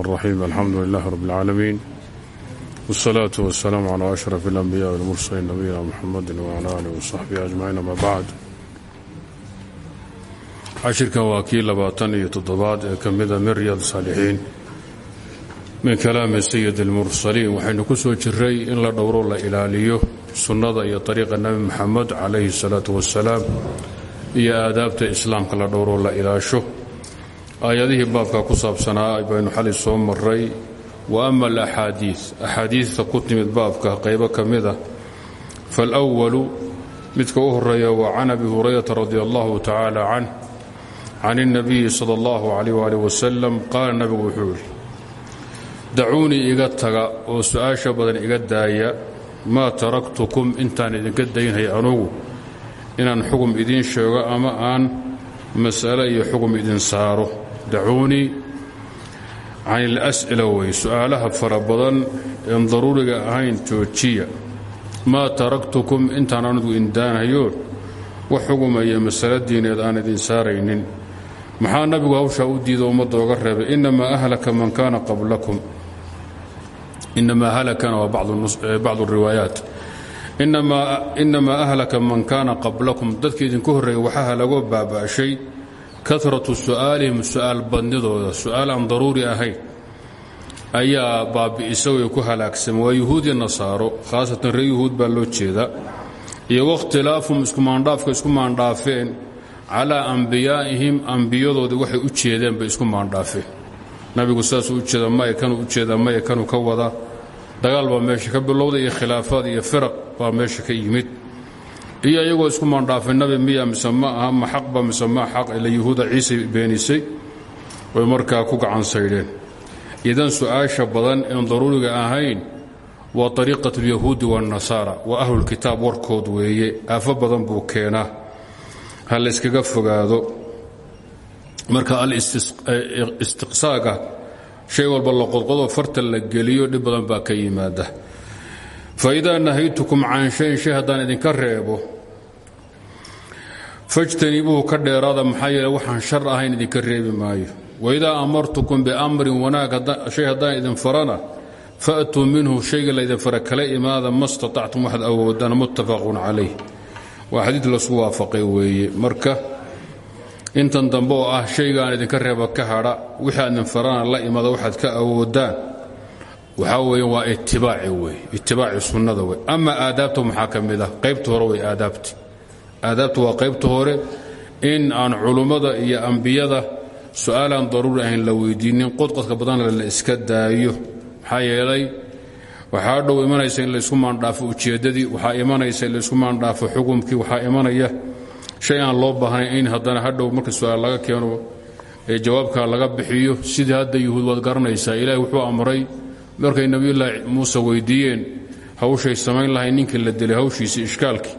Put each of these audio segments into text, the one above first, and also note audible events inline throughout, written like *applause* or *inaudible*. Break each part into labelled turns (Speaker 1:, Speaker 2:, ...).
Speaker 1: الرحيم الحمد لله رب العالمين والصلاة والسلام على أشرف الأنبياء والمرسلين نبينا محمد وعلى آله وصحبه أجمعين أما بعد cashirkan waa kii labaatan iyo toddobaad ee ka mida min riyaad saalixiin min kalaami sayid almursaliin waxaynu ku soo jiray in la dhowro la ilaaliyo sunnada iyo ariiqa nebi maxamed calayhi salaatu wasalaam iyo aadaabta islaamka la dhowro la ilaasho aayadihii baabka ku saabsanaa baynu xali soo maray wa ama alaxaadiid axaadiidta ku timid baabka qaybo ka mid ah. Midka u horreeya waa can abi hurayrata radi allahu tacaala canh can اnnabiyi sala اllahu calayh waalih wasalam qaala nabigu wuxuu yidhi dacuunii iga taga oo su'aasha badan iga daaya maa taraktukum intaan idinka daynhay anugu inaan xugum idiin sheego ama aan mas'ale iyo xugum idin saaro dacuunii can ilas'ila wey su'aalaha fara badan een daruuriga ahayn joojiya maa taraktukum intaan anugu indaanayo wax xugumaya masale diineed aan idin saaraynin maxaa nabigu hawshaa u diida ummadda oga reebay inamaa ahlaka man kaana qablakum inamaa halakana waa bacdu riwaayaat inamaa ahlaka man kaana qablakum dadka idinku horreeya waxaa halagoo baaba'shay karatu su'aalihim su'aal badnidooda su'aal aan daruuri ahayn ayaa baabi'isa way ku halaagsama. Waa yuhuud iyo nasaaro khaasatan reer yuhuud baa loo jeedaa iyo wakhtilaafum iskumaandhaafka isku maandhaafeen calaa ambiyaa'ihim ambiyadoodii waxay u jeedeen bay isku maandhaafeen. Nabigu saasuu u jeeda maya kanuu u jeeda maya kanuu ka wada dagaal baa meesha ka bilowday iyo khilaafaad iyo firaq baa meesha ka yimid iyo iyagoo isku maandhaafay nabi miya mise ma aha ma xaqba mise ma xaq ila yuhuuda ciise beenisay way markaa ku gacan saydheen idan su'aasha badan een daruuriga ahayn waa ariiqat alyahuudi waannasaara waa ahlulkitaab warkood weeye. Aafo badan buu keenaa. Ha layskaga fogaado. Marka alistiqsaaga shay walba la qodqodo farta la geliyo dhib badan baa ka yimaada faidaa nahaytukum can shayin shay haddaan idinka reebo fajtanibuuhu ka dheeraada maxaa yeele waxaan shar ahayn idinka reebi maayo waidaa amartukum biamrin wanaag shay haddaan idin farana faatuu minhu shayga laydin fara kala imaada ma staactum waxaad awoodaan muttafaqun calayh waa xadiid weeye marka intan dambe oo ah shaygaan idinka reeba ka hadha wixii aad idin farana la imaada waxaad ka awoodaan waxaa weeye waa itibaaci wey itibaaci sunnada wey ama aadaabta maxaa ka ah? Hore way aadaabti. Aadaabta waa qaybta hore in aan culummada iyo ambiyada su'aalaan daruuri ahayn la weydiinin qodqodka badanna la iska daayo. Maxaa yeelay waxaa dhow imanaysa in laysku maandhaafo ujeeddadii waxaa imanaysa in laysku maandhaafo xukumkii waxaa imanaya shay aan loo baahnayn in haddana hadhow marka su'aal laga keeno ee jawaabka laga bixiyo. Sidii hadda yuhuud waad garanaysaa ilaahi wuxuu amray markay nebiyullaahi muuse weydiiyeen hawshay samayn lahay ninkii la dilay hawshiisii ishkaalkii.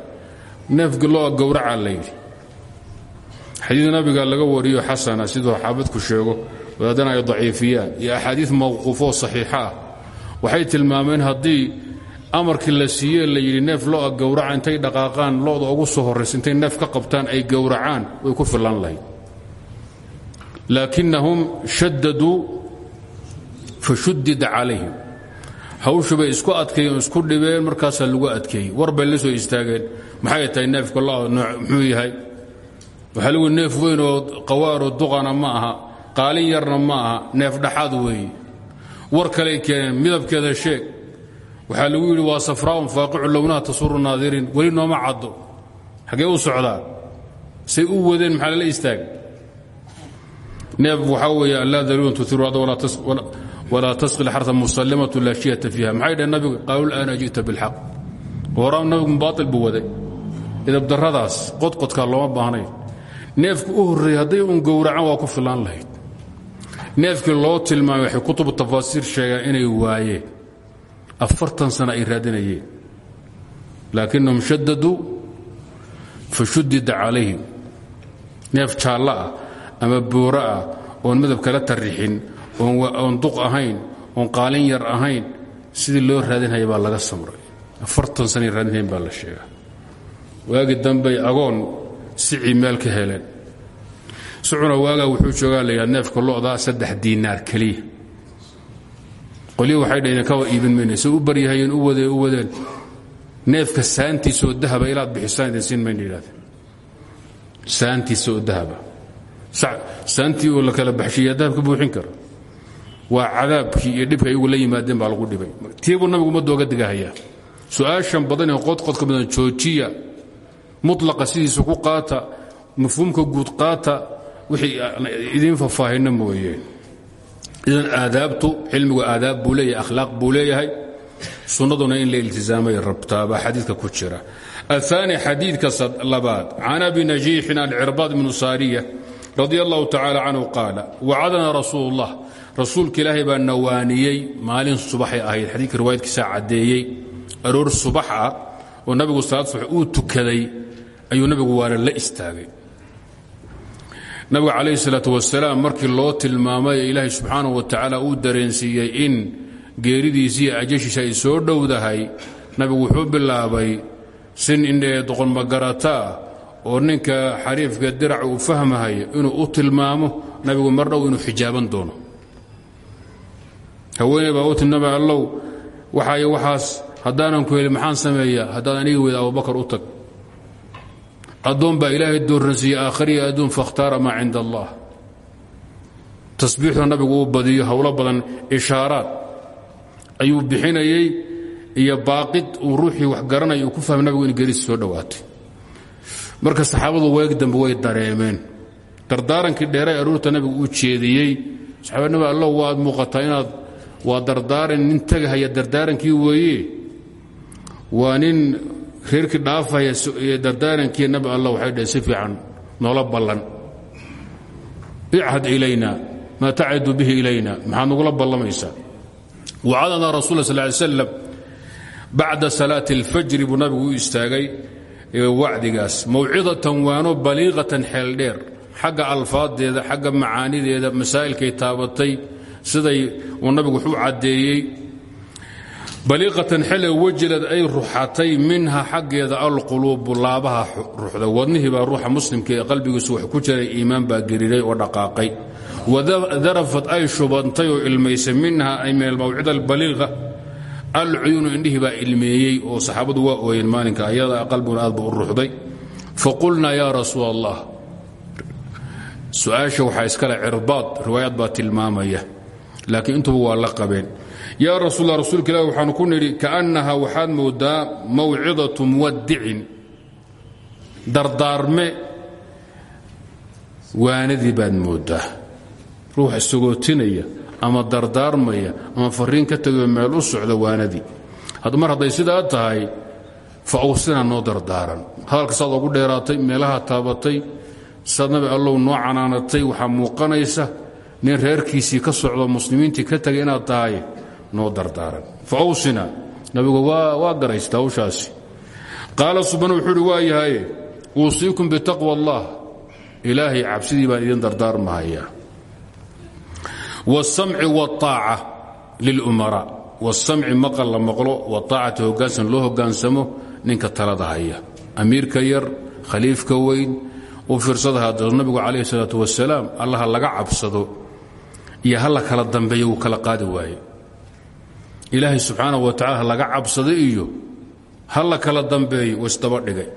Speaker 1: Neefki loo gowracaa layidhi xadiid nabiga laga wariyo xasana siduu xaabadku sheego wadaadana ay daciifiyaan. Iyo axaadiid mawquufoo saxiixa ah. Waxay tilmaameen haddii amarkii la siiyee la yidhi neef lo'a gowraca dhaqaaqaan lo-da ugu soo horraysa intay ka qabtaan ay gowracaan way ku fillan lahayd. Laakinnahum shaddaduu fashuddida calayhim. Hawshu bay isku adkeeyeen isku dhibeen markaasaa lagu adkeeyey. War la soo istaageen. Maxay tahay neefka lo-da nooc muxuu yahay? Waxaa lagu neef weyn oo qawaaroo duqana ma aha qaalin yarna ma aha neef dhaxaad weeye. War kaley keeneen midabkeeda sheeg. Waxaa lagu yidhi waa safraa'un faaqicu lownaha tasuru naadiriin. Weli nooma caddo. Xaggee u socdaa? Say u wadeen maxaa lala istaagay? Neef waxaa weeye allaa daluun tuiru walaa tasqil xarta musallimatu laa shiyata fiiha. Maxay dhaheen nabigu? Qaaluu la'aana ji'ta bilxaq. Horaa nabigu baatil buu waday. Idabdarradaas qodqodkaa looma baahnayn. Neefku u horreeyey hadday un gowracaan waa ku filaan lahayd. Neefkii loo tilmaamay waxay kutubu tafaasiir sheegaan inay waayeen. Afartan sana ay raadinayeen. Laakinnahum shaddaduu fa shuddida calayhim. Neef jaallo ah ama booro ah oon midab kala tarrixin oon duq ahayn oon qaalin yar ahayn sidii loo raadinhaya baa laga samray. Afartan sanay raadinhayn baa la sheegaa waagii dambey agoon sicii meel ka heleen. Sucuna waagaa wuxuu joogaa laydhaha neefka lo'da saddex diinaar keliya qolyo waxay dhaheen kawa iibin mayna u baryahayeen u wadeen u wadeen. Neefka saantiisaoo dahaba ilaad bixisaan idin siin mayna yidhahdeen. Saantiisa oo dahaba saantii oo la kala baxshiyaa dahab buuxin kara waa cadaabkii iyo dhibka iyagu la yimaadeen baa lagu dhibay tiibuu nabigu ummadda oga digahayaa su-aashan badan ee qodqodka badan joojiya mutlaqa sidiisa ku qaata mafhuumka guud qaata wixii idiin faahfaahinna mooyeen idan aadaabtu cilmigu aadaab buu leeyahay akhlaaq buu leeyahay sunnaduna in la iltizaamay rabtaa baa xadiidka ku jira aلثaanي xadiidka labaad can abi najiixin alcirbaad bnu saariya radi allahu tacala canhu qaala wacadana rasuul اllah rasuulka ilaahay baa nawaaniyey maalin subaxay ahayd. Xadiidka riwaayadkiisa caddeeyey aroor subax ah oo nabigu salaad subax uu tukaday ayuu nabigu waana la istaagay. Nabigu calayhi salaatu wasalaam markii loo tilmaamay ilaahay subxaanahu wa tacaala uu dareensiiyey in geeridiisi iyo ay soo dhowdahay. Nabigu wuxuu bilaabay sin indhee doqon magarataa oo ninka xariifka dirac uu fahmahay inuu u tilmaamo? Nabigu mar dhow inuu xijaaban doono haweeney baa u ti nabi allow waxay waxaas haddaanan ku helin maxaan sameeyaa? Haddaad aniga weyda abubakar u tag. Addoon baa ilaahay doorransiiyey aakhariya adduun fakhtaara maa cinda allah. Tasbiixda nabigu badiyo howlo badan ishaaraad ayuu bixinayey iyo baaqid uu wax garanaya ku fahmay nabigu in geerisi soo dhowaatay marka saxaabadu weeg dambe way dareemeen. Dardaarankii dheeray aruurta nabigu uu jeediyey saxaaba nabi waad muuqataa waa dardaaran nin tegahaya dardaarankii weeye waa nin reerkii dhaafaya dardaarankii nabi allah waxay dhaheen si fiican noola ballan. Ichad ilayna maa tacidu bihi ilayna. Maxaad nagula ballamaysaa? Wacadana rasul sal ly slam bacda salaati اlfajri buu nabigu u istaagay wacdigaas mawcidatan waano baliiqatan xeeldheer. Xagga alfaadeeda xagga macaanideeda masaa'ilkay taabatay siday uu nabigu wuxuu caddeeyey baliiqatan xele wajilad ay ruxatay minha xaggeeda alquluubu laabaha ruxda wadnihii baa ruuxa muslimka qalbigiisu wax ku jiray iimaan baa geriray oo dhaqaaqay. Wadarafat ay shubantay oo minha ay min almawcida albaliiqa. Alcuyuunu indhihii baa ilmeeyey oo saxaabadu waa ooyeen maalinka ayada qalbiguna aad ba u ruxday faqulnaa yaa rasuul allah su'aasha waxaa iskale cirbaad riwaayad baa tilmaamaya laakiin intuba waa la qabeen. Yaa rasuul rasuulka ilah waxaanu ku nidhi kaannaha waxaad moodaa mawcidatu muwadicin dardaarme waanadii baad moodaa. Ruux isagootinaya ama dardaarmaya ama fariin ka tegayo meel u socda waanadii. Mar hadday sidaa tahay fa awsina noo dardaaran. Hadalka saad ogu dheeraatay meelaha taabatay saad nabi allow noo canaanatay waxaa muuqanaysa nin reerkiisii ka socdo muslimiintii ka tegay inaad tahay noo dardaaran fa awsina nabigu waa garaysta hawshaasi qaala subana wuxuu uhi waa yahaye uusiikum bitaqwa allah ilaahay cabsidii baan idin dardaarmahayaa wاsamci wاطaaca lilumara wاsamci maqal la maqlo wاaacati hogaansan loo hogaansamo ninka talada haya amiirka yar khaliifka weyn u fiirsada hada nabigu calayh الsalaaة wasalaam allaha laga cabsado iyo hala kala dambeeyo kala qaadi waaye ilaahay subxaanaه wa tacala laga cabsado iyo hala kala dambeeyo wasdaba dhigay.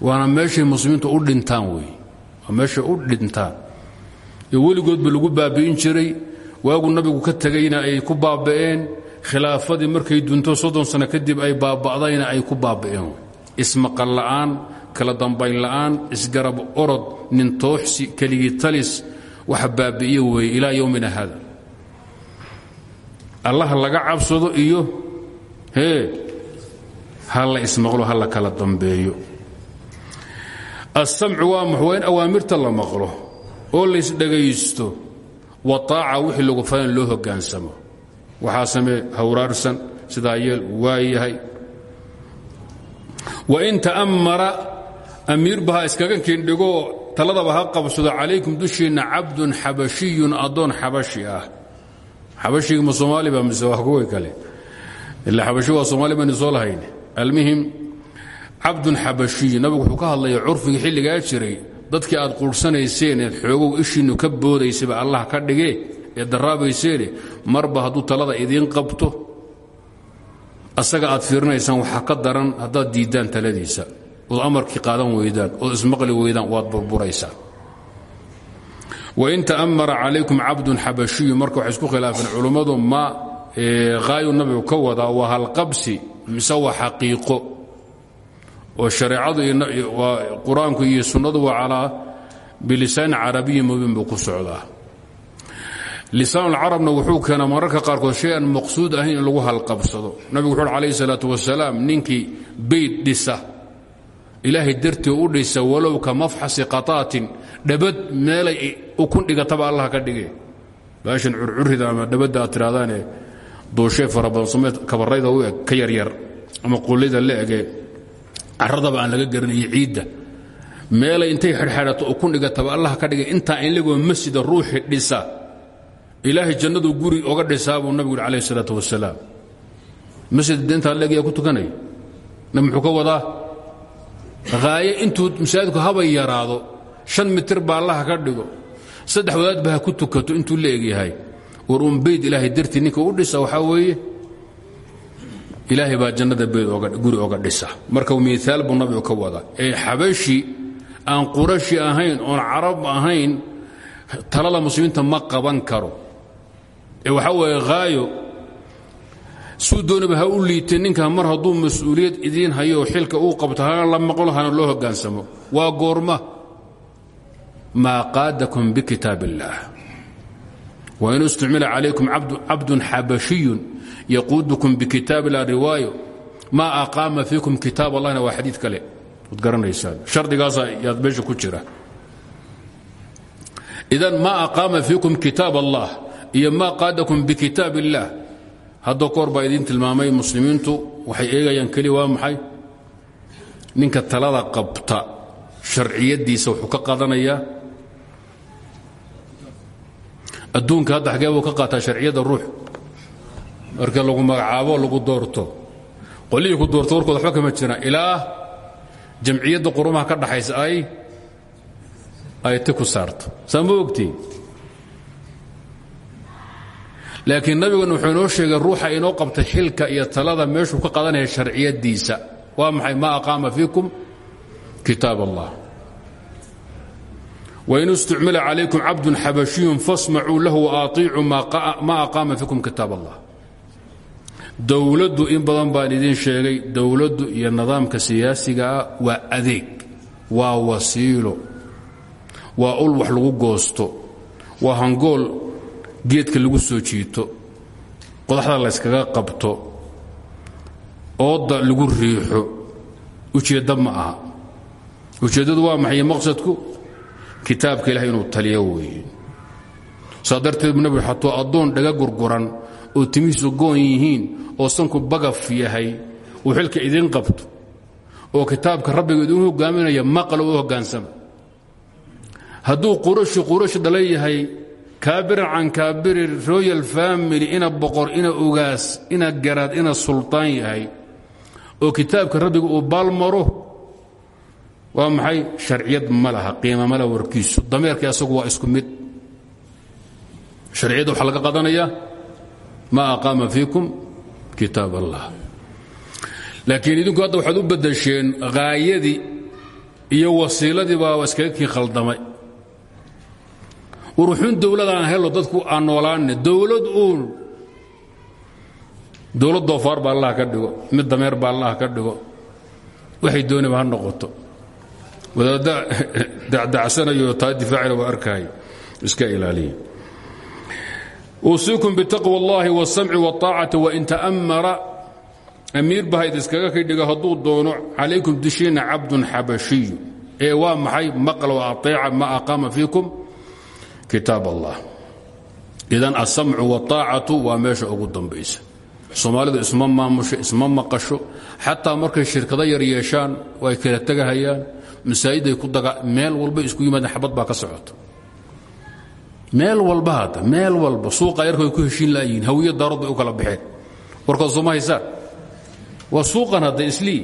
Speaker 1: Waana meeshay muslimiintu u dhintaan wey waa u dhintaan. Ee weligoodba lagu baabi'in jiray waagu nabigu ka tegayna ay ku baaba'een khilaafadii markay dunto soddon sano kadib ay baaba'dayna ay ku baaba'een ismaqal la'aan kala dambayn la'aan isgarab orod nintooxsi keligii talis waxa baabi'iye weeye ilaa yowmina haada. Allah laga cabsado iyo hee ha la ismaqlo ha la kala dambeeyo. Asamcu waa max waa in awaamirta la maqlo oo laysdhegaysto waaaca wixii lagu falan loo hogaansamo. Waxaa samee hawraarsan sidaa yeel waa yahay. Wain ta'ammara amiirba ha iskaga kiindhigoo taladaba ha qabsado calaykum dushiinna cabdun xabashiyun addoon xabashi ah. Soomaali ba mise kale. Ila xabashi soomaali baynu soo lahayn. Almuhim cabdun nabigu wuxuu ka hadlaya curfigii xilligaa jiray dadkii aad quursanayseen eed xoogow ishiinnu ka boodaysaba allah ka dhigee ee daraabayseene marba hadduu talada idiin qabto asaga aad fiirinaysaan waxaa ka daran haddaad diiddaan taladiisa ood amarkii qaadan weydaan ood ismaqli weydaan waad burburaysaa. Wain ta'amara calaykum cabdun xabashiyu marka waxay isku khilaafeen culummadu ma haayu nabigu ka wadaa waa halqabsi mise waa xaqiiqo. Oo shareecadu qur'aanku iyo sunnadu waa calaa bilisaan carabiyi mubiin buu ku socdaa. Lisaanulcarabna wuxuu keenaa mararka qaarkood shay aan maqsuud ahayn in lagu halqabsado. Nabigu wuxu uhi calayhi salaatu wasalaam ninkii bayd dhisa ilaahay dartii u dhisa walow ka mafxasi qataatin dhabad meelay ukun dhigataba allah ka dhige baashan curcurida ama dhabadda aad tidhahdaane duushee fara badan sameed kabarayda u eg ka yaryar ama qullida la ege caradaba aan laga garanayo ciidda. Meelay intay xedhxedhato ukun dhigataba allah ka dhigay intaa inligoo masjida ruuxi dhisa. Ilaahay jannadu guri oga dhisaa buu nabigu yidhi wasalaam masjid intaa leegyaa ku tukanaya nabi muxuu ka wadaa haaye intuu masaajidku habay yaraado shan mitir ba allaha ka dhigo. Saddex wadaadba ha ku tukato intuu la egyahay war bayd ilaahay dartii ninka u dhisa waxaa weeye? Ilaahay baa jannada bayd guri oga dhisa. Marka miaal buu nabigu ka wadaa. Ee xabashi aan qurashi ahayn oon carab ahayn talada muslimiinta ma qaban karo. Ee waxaa weeye haayo suu doonaba ha u liitay ninka mar hadduu mas'uuliyad idiin xilka uu qabto hana la maqlo hana loo hoggaansamo waa goorma. Maa qaadakum bikitaab illaah wain istumila calaykum cabdun xabashiyun yaquudukum bikitaab illah riwaayo. Maa aqaama fiikum kitaab allahna waa xadiid kale. Waad garanaysaan. Shardigaasa yaad meesha ku jira. Idan maa aqaama fiikum kitaab allah iyo maa qaadakum bikitaab hadda koor baa idiin tilmaamay muslimiintu waxay eegayaan keli waa maxay? Ninka talada qabta sharciyadiisa wuxuu ka qaadanayaa adduunka hadda xagee ka qaataa sharciyadda ruux? Marka lagu magacaabo lagu doorto. Qolihii ku doorto warkooda waxba kama jiraan ilaa jamciyadda qurumaha ka dhaxaysa ay ay ti ku saarto. Saa laakiin nabigan wuxuu inoo sheegay ruuxa inoo qabtay xilka iyo talada meeshuu ka qadanaya sharciyadiisa waa maxay? Ma aqaama fiikum kitaab allah. Wain istucmila calaykum cabdun xabashiyun fasmacuu lahu ma aqaama fiikum kitaab allah. Dowladdu in badan baan idiin sheegay dowladdu iyo nidaamka siyaasigaa waa adeeg waa wasiilo waa ul wax lagu goosto waa hangool geedka lagu soo jiito qodaxda layskaga qabto ooda lagu riixo ujeedda ma aha. Ujeeddadu waa maxay maqsadku? Kitaabka ilahay inuu taliyo weeye. Saa darteed nabigu xatuu addoon dhaga gurguran oo timihiisu goon yihiin oo sanku bagaf yahay uu xilka idiin qabto oo kitaabka rabbiga idiin hogaaminaya maqlo u hoggaansama hadduu qurashi qurash dhala yahay kaabiran can kaabiri royal family ina boqor ina ogaas ina garaad ina sultaan yahay oo kitaabka rabbiga uu baalmaro waa maxay? Sharciyad ma laha qiima ma laha warkiisu. Dameerkii asagu waa isku mid. Sharciyadda waxaa laga qadanaya ma aqaama fiikum kitaab allah. Laakiin idinku hadda waxaad u badasheen haayadii iyo wasiiladii baa iskaga kii khaldamay uruxun dowladaan helo dadku aan noolaanne dowlad uun dowlad doofaar ba allah ka dhigo mid dameer ba allah ka dhigo waxay dooniba ha noqoto wadaadda *laughs* dacdacsanayo taa difaacina waa arkaayo iska ilaaliya uusiikum bitaqwa اllahi wاsamci wاطaacati wain ta'mara amiir bahayd iskaga kidhiga hadduu doono calaykum dishiina cabdun xabashiyu ee waa maxay maql waaطeeca ma aqaama fiikum Kitaab allah. Idan asamcu waaacatu waa meesha ugu dambaysa. Soomaalidu isma maamusho isma maqasho xataa markay shirkado yar yeeshaan ay kala tegahayaan masaajiday ku daga meel walba isku yimaadeen xabad baa ka socota. Meel walba hadda meel walba suuqa yarkoy ku heshiin laayihiin hawiyo daarood bay u kala baxeen. Warkood sooma haysaan waa suuqan hadda islii.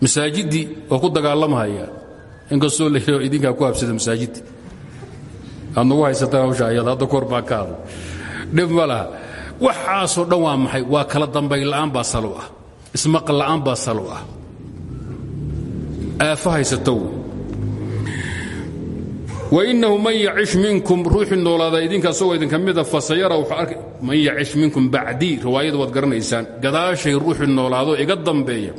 Speaker 1: Oo ku dagaalamahaya inkastoo la idinkaa ku habsada masaajiddi aad nagu haysataan hawsha ayad hadda koor baa ka waxaasoo dhan waa maxay? Waa kala dambayn la'aan baa salo ah. Ismaqal la'aan baa salo ah. Aafo haysatow wainahu man yacish minkum ruuxii noolaada idinka asagoo idinka mida fasayara man yacish minkum bacdii riwaayada waad garanaysaan gadaashay ruuxii noolaado iga dambeeya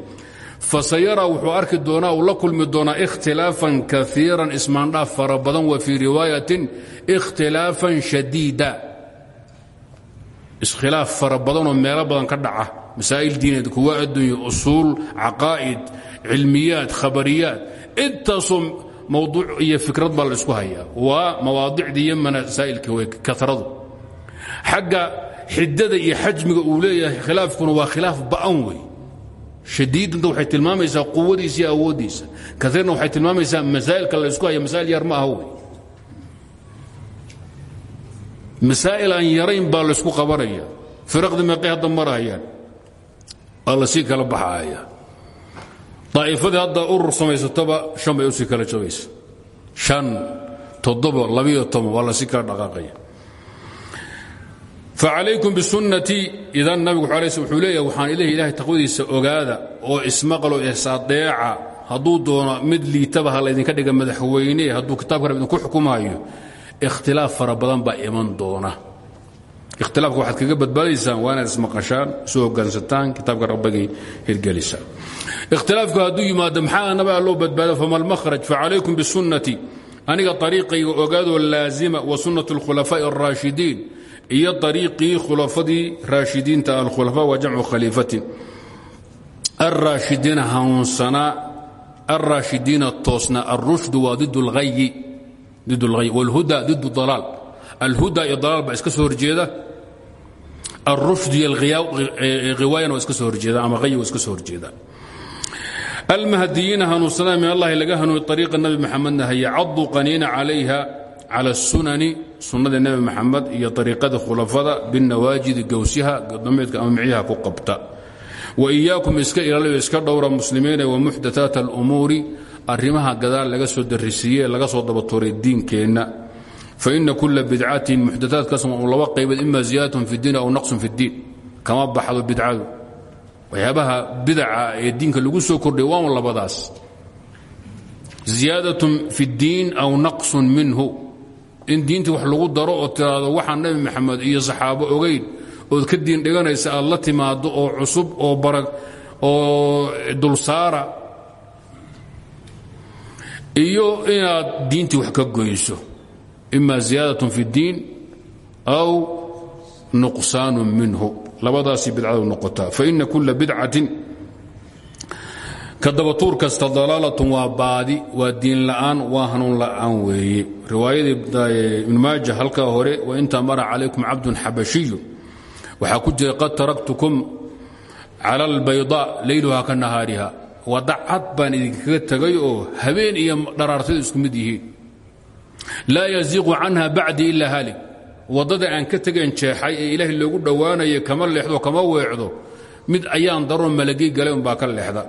Speaker 1: fasayara wuxuu arki doonaa uu la kulmi doonaa ikhtilaafan kaiiran ismaandhaaf fara badan wa fii riwaayatin ikhtilaafan shadiida. Iskhilaaf fara badanoo meelo badan ka dhaca. Masaa'il diineed kuwa addunya usuul caqaa'id cilmiyaad khabariyaad. Intaasoo mawduuc iyo fikrad baa la isku hayaa. Waa mawaadicdii iyo masaa'ilka wey karadu xagga xidada iyo xajmiga uu leeyahay khilaafkuna waa khilaaf ba'an shadiidanta waxay tilmaamaysaa quwadiisa iyo awooddiisa kaiirna waxay tilmaamaysaa masaa'ilka la isku haya masaa'il yar ma aha wey. Masaa'il aan yarayn baa laysku qabanaya. Firaqdi meeqay hadda marahayaan waa la sii kala baxaaya. Daa'ifadii hadda urur samaysatoba shan bay u sii kala jabaysa shan toddoba labiyo toban waa la sii kala dhaqaaqaya facalaykum bisunnatii idan nabigu wuxuu leeyahay waxaan ilahi ilahay taqwadiisa ogaada oo ismaqlo ihsaadeeca hadduu doono mid liitaba ha laydinka dhiga madaxweyne hadduu kitaabka rab idinku xukumaayo ikhtilaaf fara badan iman doona ikhtilaafka waxaad kaga badbaadaysaan waa inaad ismaqashaan isu hogaansataan kitaabka rabbagay hirgelisaan ikhtilaafku hadduu yimaado maxaa loo badbaado fama almakhraj facalaykum bisunnatii aniga ariiqayga ogaadoo laazima wa sunnat alkhulafaa'i alraashidiin iyo ariiqii khulafadii raashidiinta alkhulafa waa jamcu khaliifatin. Arraashidiina hanuunsanaa alraashidiina toosna alrushdu waa did اlghay wاlhuda did alaal alhuda iyo dalaal baa iska soo horjeeda alrushd iyo hiwaayana waa iska soo horjeeda ama hay iska soo horjeeda. Almahdiyiina hanuunsanaa min allahi laga hanuuny ariiqa nabi maxamedna haya caduu qaniina calayha cala الsunani sunnada nebi maxamed iyo ariiqada khulafada binawaajidi gowsyaha dameedka ama micyaha ku qabta wa iyaakum iska ilaaliyo iska dhowra muslimiina wa muxdathaat alumuuri arrimaha gadaal laga soo darisiiye laga soo dabatuuray diinkeenna faina kula bidcatin muxdathaatkaas uu laba qaybood ima ziyaadatun fi diin aw naqsun fi اddiin kama baxdo bidcadu waxyaabaha bidaca ee diinka lagu soo kordhay waa un labadaas ziyaadatun fi اddiin aw naqsun minhu in diintii wax lagu daro oo tiraado waxaan nebi maxamed iyo saxaabo ogayn ood ka diin dhiganaysa aad la timaado oo cusub oo barag oo dulsaara iyo inaad diintii wax ka goyso. Ima ziyaadatun fi اddiin aw nuqsaanu minhu. Labadaasii bidcadu noqotaa. Faina kula bidcatin ka dabatuur kasta dalaalatun waa baadi waa diin la'aan waa hanuun la'aan weeye. Riwaayadii ibn maaja halkaa hore wainta mara calaykum cabdun xabashiyu waxaa ku jira qad taraktukum cala albaydaa leyluhaa ka nahaariha. Wadacad baan idinkaga tegay oo habeen iyo dharaartadu isku mid yihiin. Laa yaziiqu canha bacdii ila halik waddada aan ka tegeen jeexay ee ilaahay loogu dhowaanaya kama leexdo kama weecdo mid ayaan daroo malagii galay umbaa ka leexda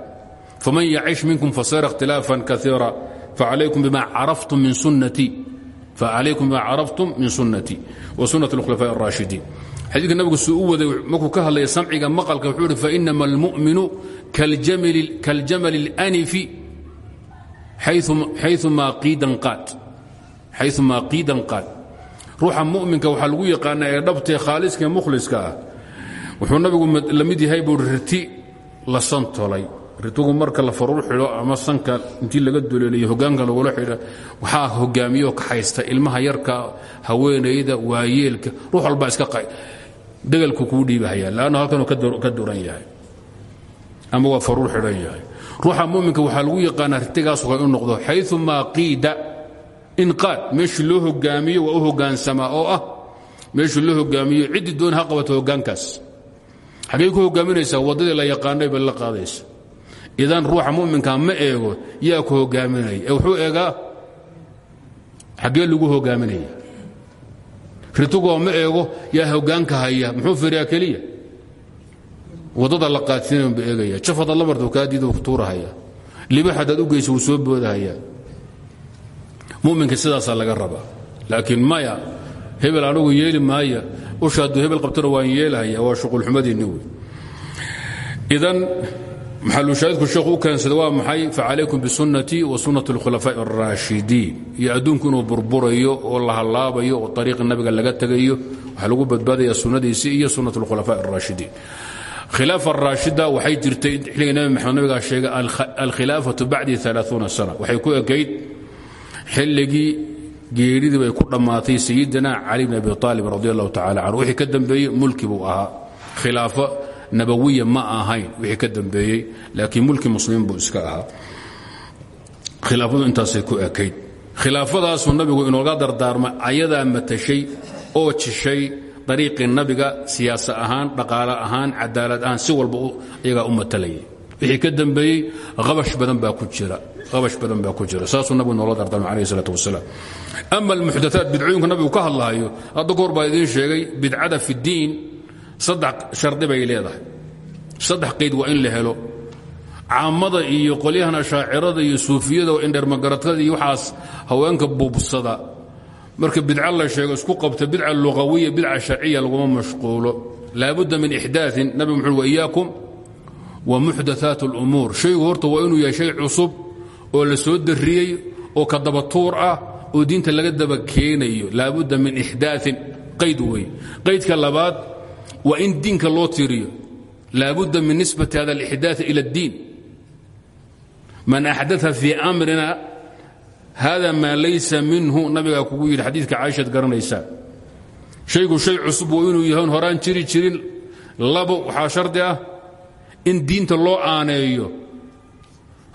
Speaker 1: faman yacish minkum fasayra اkhtilaafan kaiira facalaykum bima caraftum min sunnatii facalaykum bima caraftum min sunnatii wa sunnat اlkhulafaaءi الraashidiin xadiidka nabigu suu u waday markuu ka hadlaya samciga maqalka wuxuu uhi fainama almu'minu kaljamali اlanifi xayumaa qiidan qaad ruuxa muminka waxaa lagu yaqaana ee dhabtee khaaliskae mukhliska ah wuxuu nabigu la mid yahay buu riti la santolay ritugu marka la faruur xidho ama sanka intii laga duleeliyo hogaanka lagula xidho waxaa hogaamiyo kaxaysta ilmaha yarka haweenayda waayeelka ruux walbaa iska degalku kuu dhiibahaya lanno halkanuu ka duran yahay. Ama waa faruur xidhan yahay. Ruuxa muminka waxaa lagu yaqaanaa ritigaasoo kale inu noqdo xayumaa qiida. Inqaad meeshii loo hogaamiyo waa u hogaansamaa oo ah meeshii loo hogaamiyo ciddii doon ha qabato hogaankaas. Xaggey ku hogaaminaysaa waddadii la yaqaanay bay la qaadaysa idan ruuxa muminka ma eego yaa ku hogaaminaya ee wuxuu eegaa xaggee lagu hogaaminaya ritugoo ma eego yaa hogaanka haya. Muxuu firiyaa keliya? Waddada la qaadsiinay unba eegaya jaf haddaad la marto kaadiida ku tuurahaya libax haddaad u geyso wuu soo boodahaya muminka sidaasaa laga rabaa. Laakiin maya hebel anugu yeeli maaya usha hadduu hebel qabtona waan yeelahaya waa shuqulxumadiinni wey idan maxalushaahidku sheekhu u keensada waa maxay facalaykum bisunnatii wa sunnati اlkhulafaaءi اraashidiin iyo adduunku inuu burburayo oo la hallaabayo oo ariiqi nabiga laga tegayo waxaa lagu badbaadaya sunnadiisii iyo sunnat اlkhulafaaءi اraashidiin khilaafa araashida waxay jirtay xilliga nabi maxamed nabigaa sheegay alkhilaafatu bacdi aaauuna sana waxay ku ekayd xilligii geeridii bay ku dhammaatay sayidina cali bn abi aalib radi allahu tacala canhu wixii ka dambeeyey mulki buu ahaa khilaafo nabawiya ma ahayn wixii ka dambeeyey mulki muslimiin buu iska ahaa. Khilaafadu intaasay ku ekayd. Khilaafadaasuu nabigu inooga dardaarmay ayadaa matashay oo jishay dariiqii nabiga siyaasa ahaan dhaqaale ahaan cadaalad ahaan si walba iyagaa u matalayay wixii ka dambeeyey badan baa ku jira badan baa ku jira. Saasuu nabigu noola dardaarmay alayh isalaat wasalaam. Ama almuxdathaat bidcooyinku nabigu ka hadlaayo hadda goor baa idiin fi ddiin saddex shardi bay leedahay. Saddex qayd waa in la helo. Caamada iyo qolyahan ashaacirada iyo suufiyada indhermagaradkada iyo waxaas haweenka buubsada. Marka bidca la sheego isku qabta bidca luqawiya bidca sharciya laguma mashquulo. Laabudda min ixdaain nabigu muxuu waiyaakum wa muxdathaat اlumuur shaygu horta waa inuu yahay shay cusub oo la soo darriyey oo ka dabatuur ah oo diinta laga daba keenayo. Laabudda min ixdaain qayd qaydka labaad waa in diinka loo tiriyo laabudda min nisbati hada alixdaai ila اddiin man axdaa fii amrina hada maa laysa minhu nabigaa kugu yidhi xadiidka caaishaad garanaysaa shaygu shay cusub waa inuu yahay horaan jiri jirin labo waxaa shardi ah in diinta loo aaneeyo.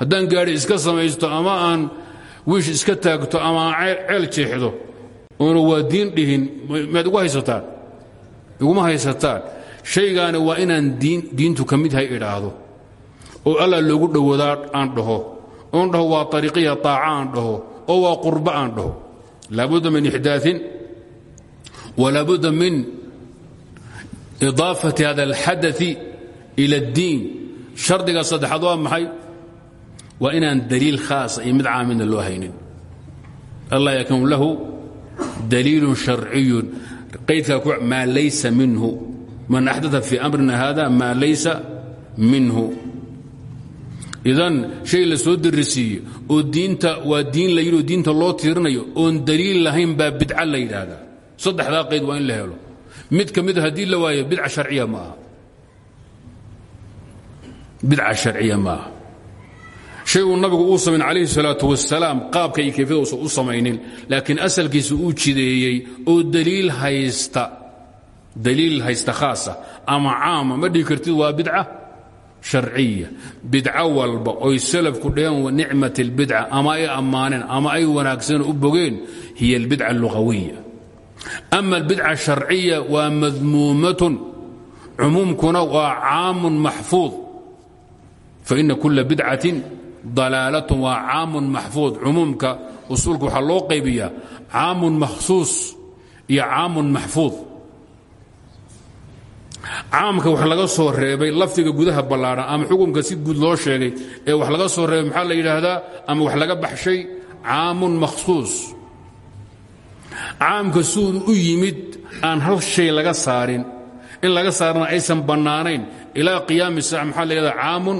Speaker 1: Haddaan gaadhi iska samaysto ama aan wiish iska taagto ama aan ceel jeexdo oona waa diin dhihin maad igu haysataan iguma haysataan shaygaani waa inaan diintu ka mid hay idhaahdo. Oo allah loogu dhowoodaa aan dhaho. Oon dhaho waa ariiqiya aaca aan dhaho. Oo waa qurba aan dhaho. Laabudda min ixdaain walaabudda min idaafati hada alxadai ila اddiin shardiga saddexaad waa maxay? Waa inaan daliil khaasa iyo mid caamidna allah yakun lahu daliilun sharciyun qaydkaa maa laysa minhu. Man axdaa fii amrina hada maa laysa minhu. Idan shay la soo darisiiye oo diinta waa diin la yidhi oo diinta loo tiirinayo oon daliil lahayn baa bidca la yidhaahdaa. Saddexdaa qayd waa in la helo. Mid ka mida haddii la waayo bidca sharciya ma aha. Bidca shay uu nabigu uu samayn calayhi salaatu wasalaam qaabka iyo kayfiyada uusan u samaynin laakiin asalkiisa uu jideeyey oo daliil haysta daliil haysta khaasa ama caama ma dhihi kartid waa bidca sharciya bidco walba oy salafku dheheen nicmat اlbidca ama ay ammaaneen ama ay wanaagsan u bogeen hiy اlbidca اlugawiya ama اlbidca sharciya waa madmuumatun cumuumkuna waa caamun maxfuud faina kula bidcatin dalaalat waa caamun maxfuud cumuumka usuulka waxaa loo qaybiyaa caamun makhsuus iyo caamun maxfuud. Caamka wax laga soo reebay lafdiga gudaha ballaadhan ama xukunka si guud loo sheegay ee wax laga soo reebay maxaa la yidhaahdaa? Ama wax laga baxshay? Caamun makhsuus caamka suudu u yimid aan hal shay laga saarin. In laga saarana aysan bannaanayn. Ilaa qiyaami saac maxaa la yidhahdaa caamun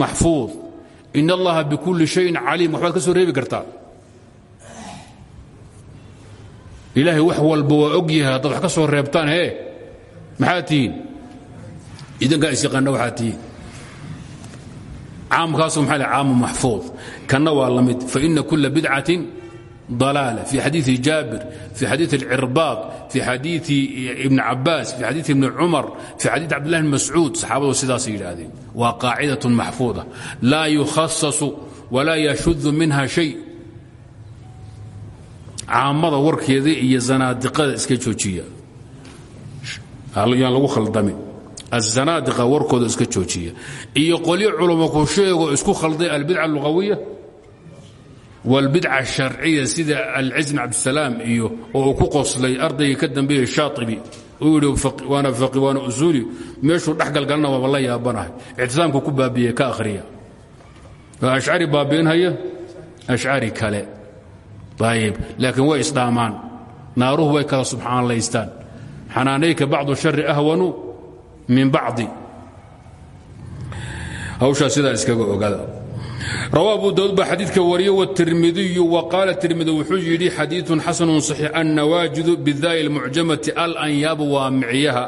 Speaker 1: maxfuud in allaha bikulli shayin caliim. Waxbaad ka soo reebi kartaa. Ilaahay wax walba waa og ka soo reebtaan hee? Maxaad tihiin? Idinkaa isyaqaana waxaad tihiin. Caamkaasu maxaa leh caamu maxfuud. Kanna waa la mid. Kula bidcatin ضلالة في حديث جابر في حديث العرباض في حديث ابن عباس في حديث ابن عمر في حديث عبد الله بن مسعود صحابته sidaas yidhaahdeen waa قاaعدة محفوظة لا يخصص ولا يشذ منها شيء caamada warkeeda iyo zanaadiqada iska joojiya yaan lagu khaldamin الزanaadiqa warkooda iska joojiya iyo qolyo culamo ku sheego isku khalday albidca الluغawiya wاlbidca الsharciya sida alciz bn cabdisalaam iyo oo uu ku qoslay ardaygii ka dambeeyey shaaibi uu yidhi waana faqi waana usuuli meeshuu dhex galgalana waaba la yaabanahay ictisaamku ku baabiye ka akhriya waa ashcari baabi'inhaya ashcari kale ayib laakiin way isdhaamaan naaruhu way kala subxaanlaystaan xanaanayka bacdu shari ahwanu min bacdi hawshaa sidaa iskaga ogada rawa abu daud baa xadiidka wariye wtirmidiyu waqaala tirmidi wuxuu yidhi xadiiun xasanu صaxiix annawaajidu bidaai lmucjamati alanyaabu waa micyaha.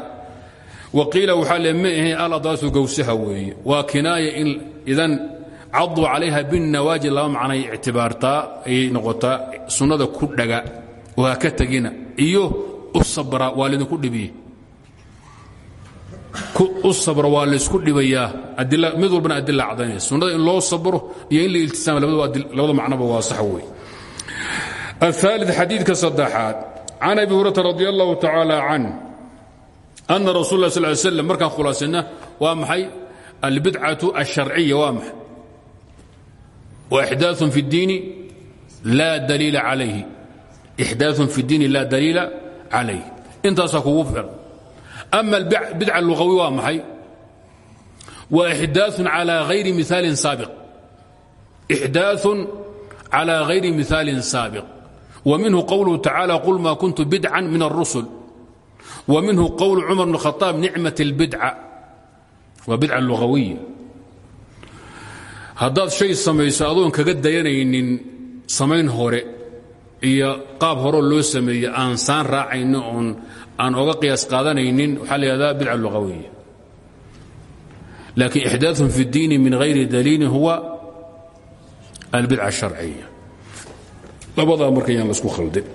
Speaker 1: Wa qiila waxaa le ma ahe aladaasu gowsaha weeye. Waa kinaaya in idan caduu calayha binnawaajid laba macnay ictibaartaa ayay noqotaa sunnada ku dhaga oo ka tegina. Iyo u sabra waa laydinku dhibiye u sabra waa laysku dhibayaa mid walbana adila cadaynaysa sunnada in loo sabro iyo in la iltisaama labada macnoba waa sax wey الثالث xadiidka saddexaad can abi hurata radi allahu tacaala can ana rasul lah sal slam markaan khulaasina waa maxay albidcaة الsharciya waa maxay وإxdaaث في الdiini laa daliila calayhi إxdaaث في الdiini laa daliila calayh intaasaa kugu filan ama albidca الluغawi waa maxay wa إxdaaث عalى غayri miثaali saabiq إxdaaث عalى غayri miثaali saabiq وminhu qowluhu tacaalى qul ma kuntu bidca min الrusul وminhu qowl cumar بن الخhaطاab nicmaة الbidca waa bidca luغawiya haddaad shay samayso adoon kaga dayanaynin samayn hore iyo qaab horeo loo sameeye aan saan raacayno oon aan oga qiyaas qaadanaynin waxaa la yihahdaa bidca luغawiya laakiin ixdaaثun fi اddiini min hayri daliilin huwa albidca الsharciya labadaa marka yaan lasku khaldin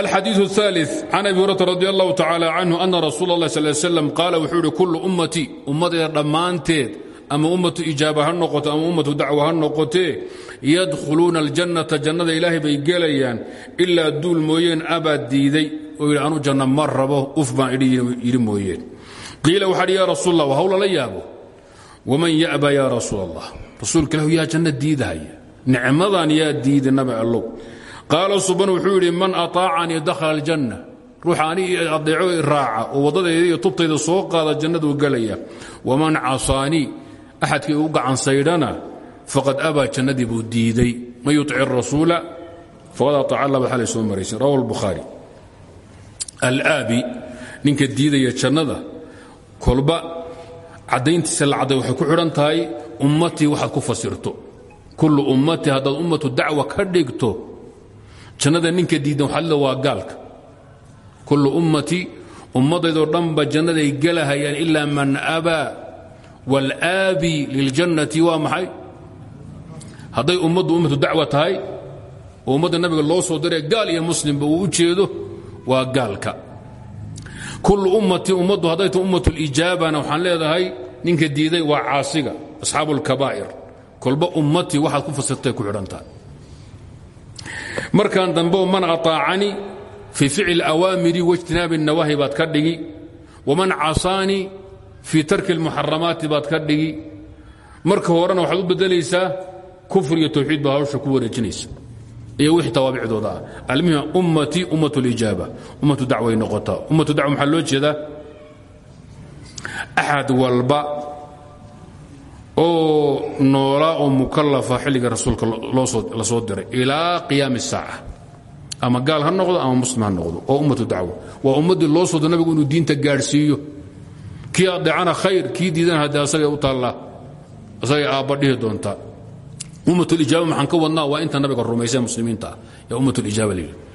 Speaker 1: الxadيiث الثالث can abi hurata radi allahu tacalى canhu ana rasuul اlah sal slam qaala wuxuu ihi kullu ummatii ummadayda dhammaanteed ama ummatu ijaaba ha noqoto ama ummatu dacwa ha noqotee aljannata jannada ilaahay bay gelayaan ilaa duul mooyeen abaa diiday. Oo yidhi anu janna ma rabo uf mooyeen. Qiila waxaa hi ya waa haw lala yaabo. Waman ya'ba ya rasuul allah rasuulka ilahu yaa janna diidahaya nicmadan yaa diida nabi allow. Qaala suban wuxuu man aطaacanii dakhala aljanna. Ruuxa ani adeeco raaca oo tubtayda soo qaada jannaduu gelaya waman casaanii axadkii gacan gacansaydhana faqad abaa jannadii bu diiday. Man yuic rasuula faqad aطac alla ba xalay soo maraysay. Rawa اlbukhaari alaabi ninka diidaya jannada kolba caddayntiisa la cadday ku xidhan tahay ummatii ku fasirto. Kullu ummatii haddaad ummatu dacwa ka jannada ninka diidan waxa lida waa kullu ummatii ummaddaydoo dhanba jannaday gelahayaan ilaa man abaa wاlaabi liljannati waa maxay hadday ummaddu ummatu dacwa tahay oo ummadda nabiga loo soo diray gaal iyo muslimba uu u jeedo waa gaalka kullu ummatii ummaddu hadday ta ummat lijaabana waxaan leedahay ninka diiday waa caasiga asxaabu اlkabaa'ir kolba ummatii waxaad ku fasirtay ku xidhantahay markan dambe man aطaacanii fii ficli awaamiri waijtinaabi الnawaahi baad ka dhigi waman casaanii fii tarki اlmuxaramaati baad ka dhigi marka horena waxaad u bedelaysaa kufr iyo tawxiid baa hawsha ku wareejinaysa iyo wixii tawaabicdooda ah almuhim ummatii ummat اlijaaba ummatu dacway noqotaa ummatu dacwa maxaa loo jeedaa axad walba oo noolaa oo mukalafa xilliga rasuulka la soo diray ilaa qiyaami الsaaca ama gaal ha noqdo ama muslim ha noqdo oo ummatu dacwa waa ummaddii loo soo dir nabigu inuu diinta gaadhsiiyo kii adeecana khayr kii diidana haddee asagay u taallaa asagay aabba dhihi doontaa ummatulijaaba maxaan ka wadnaa waa inta nabiga rumaysa muslimiinta ah yaa ummatulijaaba layidhi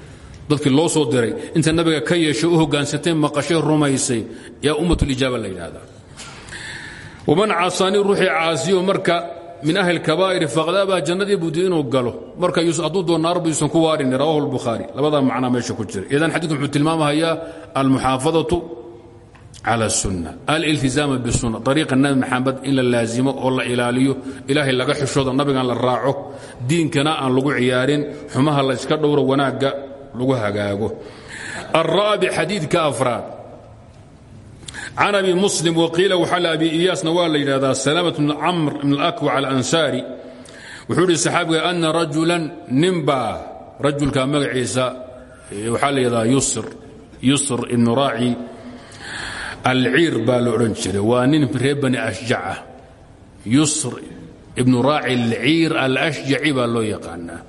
Speaker 1: dadkii loo soo diray inta nabiga ka yeeshay u hogaansatay maqashay rumaysay yaa ummatulijaaba la yidhaahdaa. Waman casaanii ruuxii caasiyo marka min ahli kabaa'iri faqad abaa jannadii buudi galo. Marka hadduu doo naarbu yuusan ku waarini rawahu lbukhaari labadaa macnaa meesha ku jira. Idan xadiidku wuxuu tilmaamahayaa almuxaafadatu cala الsunna aliltizaama bisunna ariiqa nabi maxamed in la laazimo oo la ilaaliyo ilaahay laga xishooda nabigan la raaco diinkana aan lagu ciyaarin xumaha la yska dhowro wanaagga lagu hagaago alraabic xadiidka afraad can abi muslim waqiila waxaa abi iyaasna waa la yidhahdaa salaamat bn camr bn alakwac alansaari wuxuu ihi saxaabiga ana rajulan ninbaa rajulka magaciisa waxaa la yidhahdaa yusr ibnu raaci alciir baa la odhan jiray waa nin reer bani ashjaca yusr ibnu raaci alciir alashjaci baa loo yaqaanaa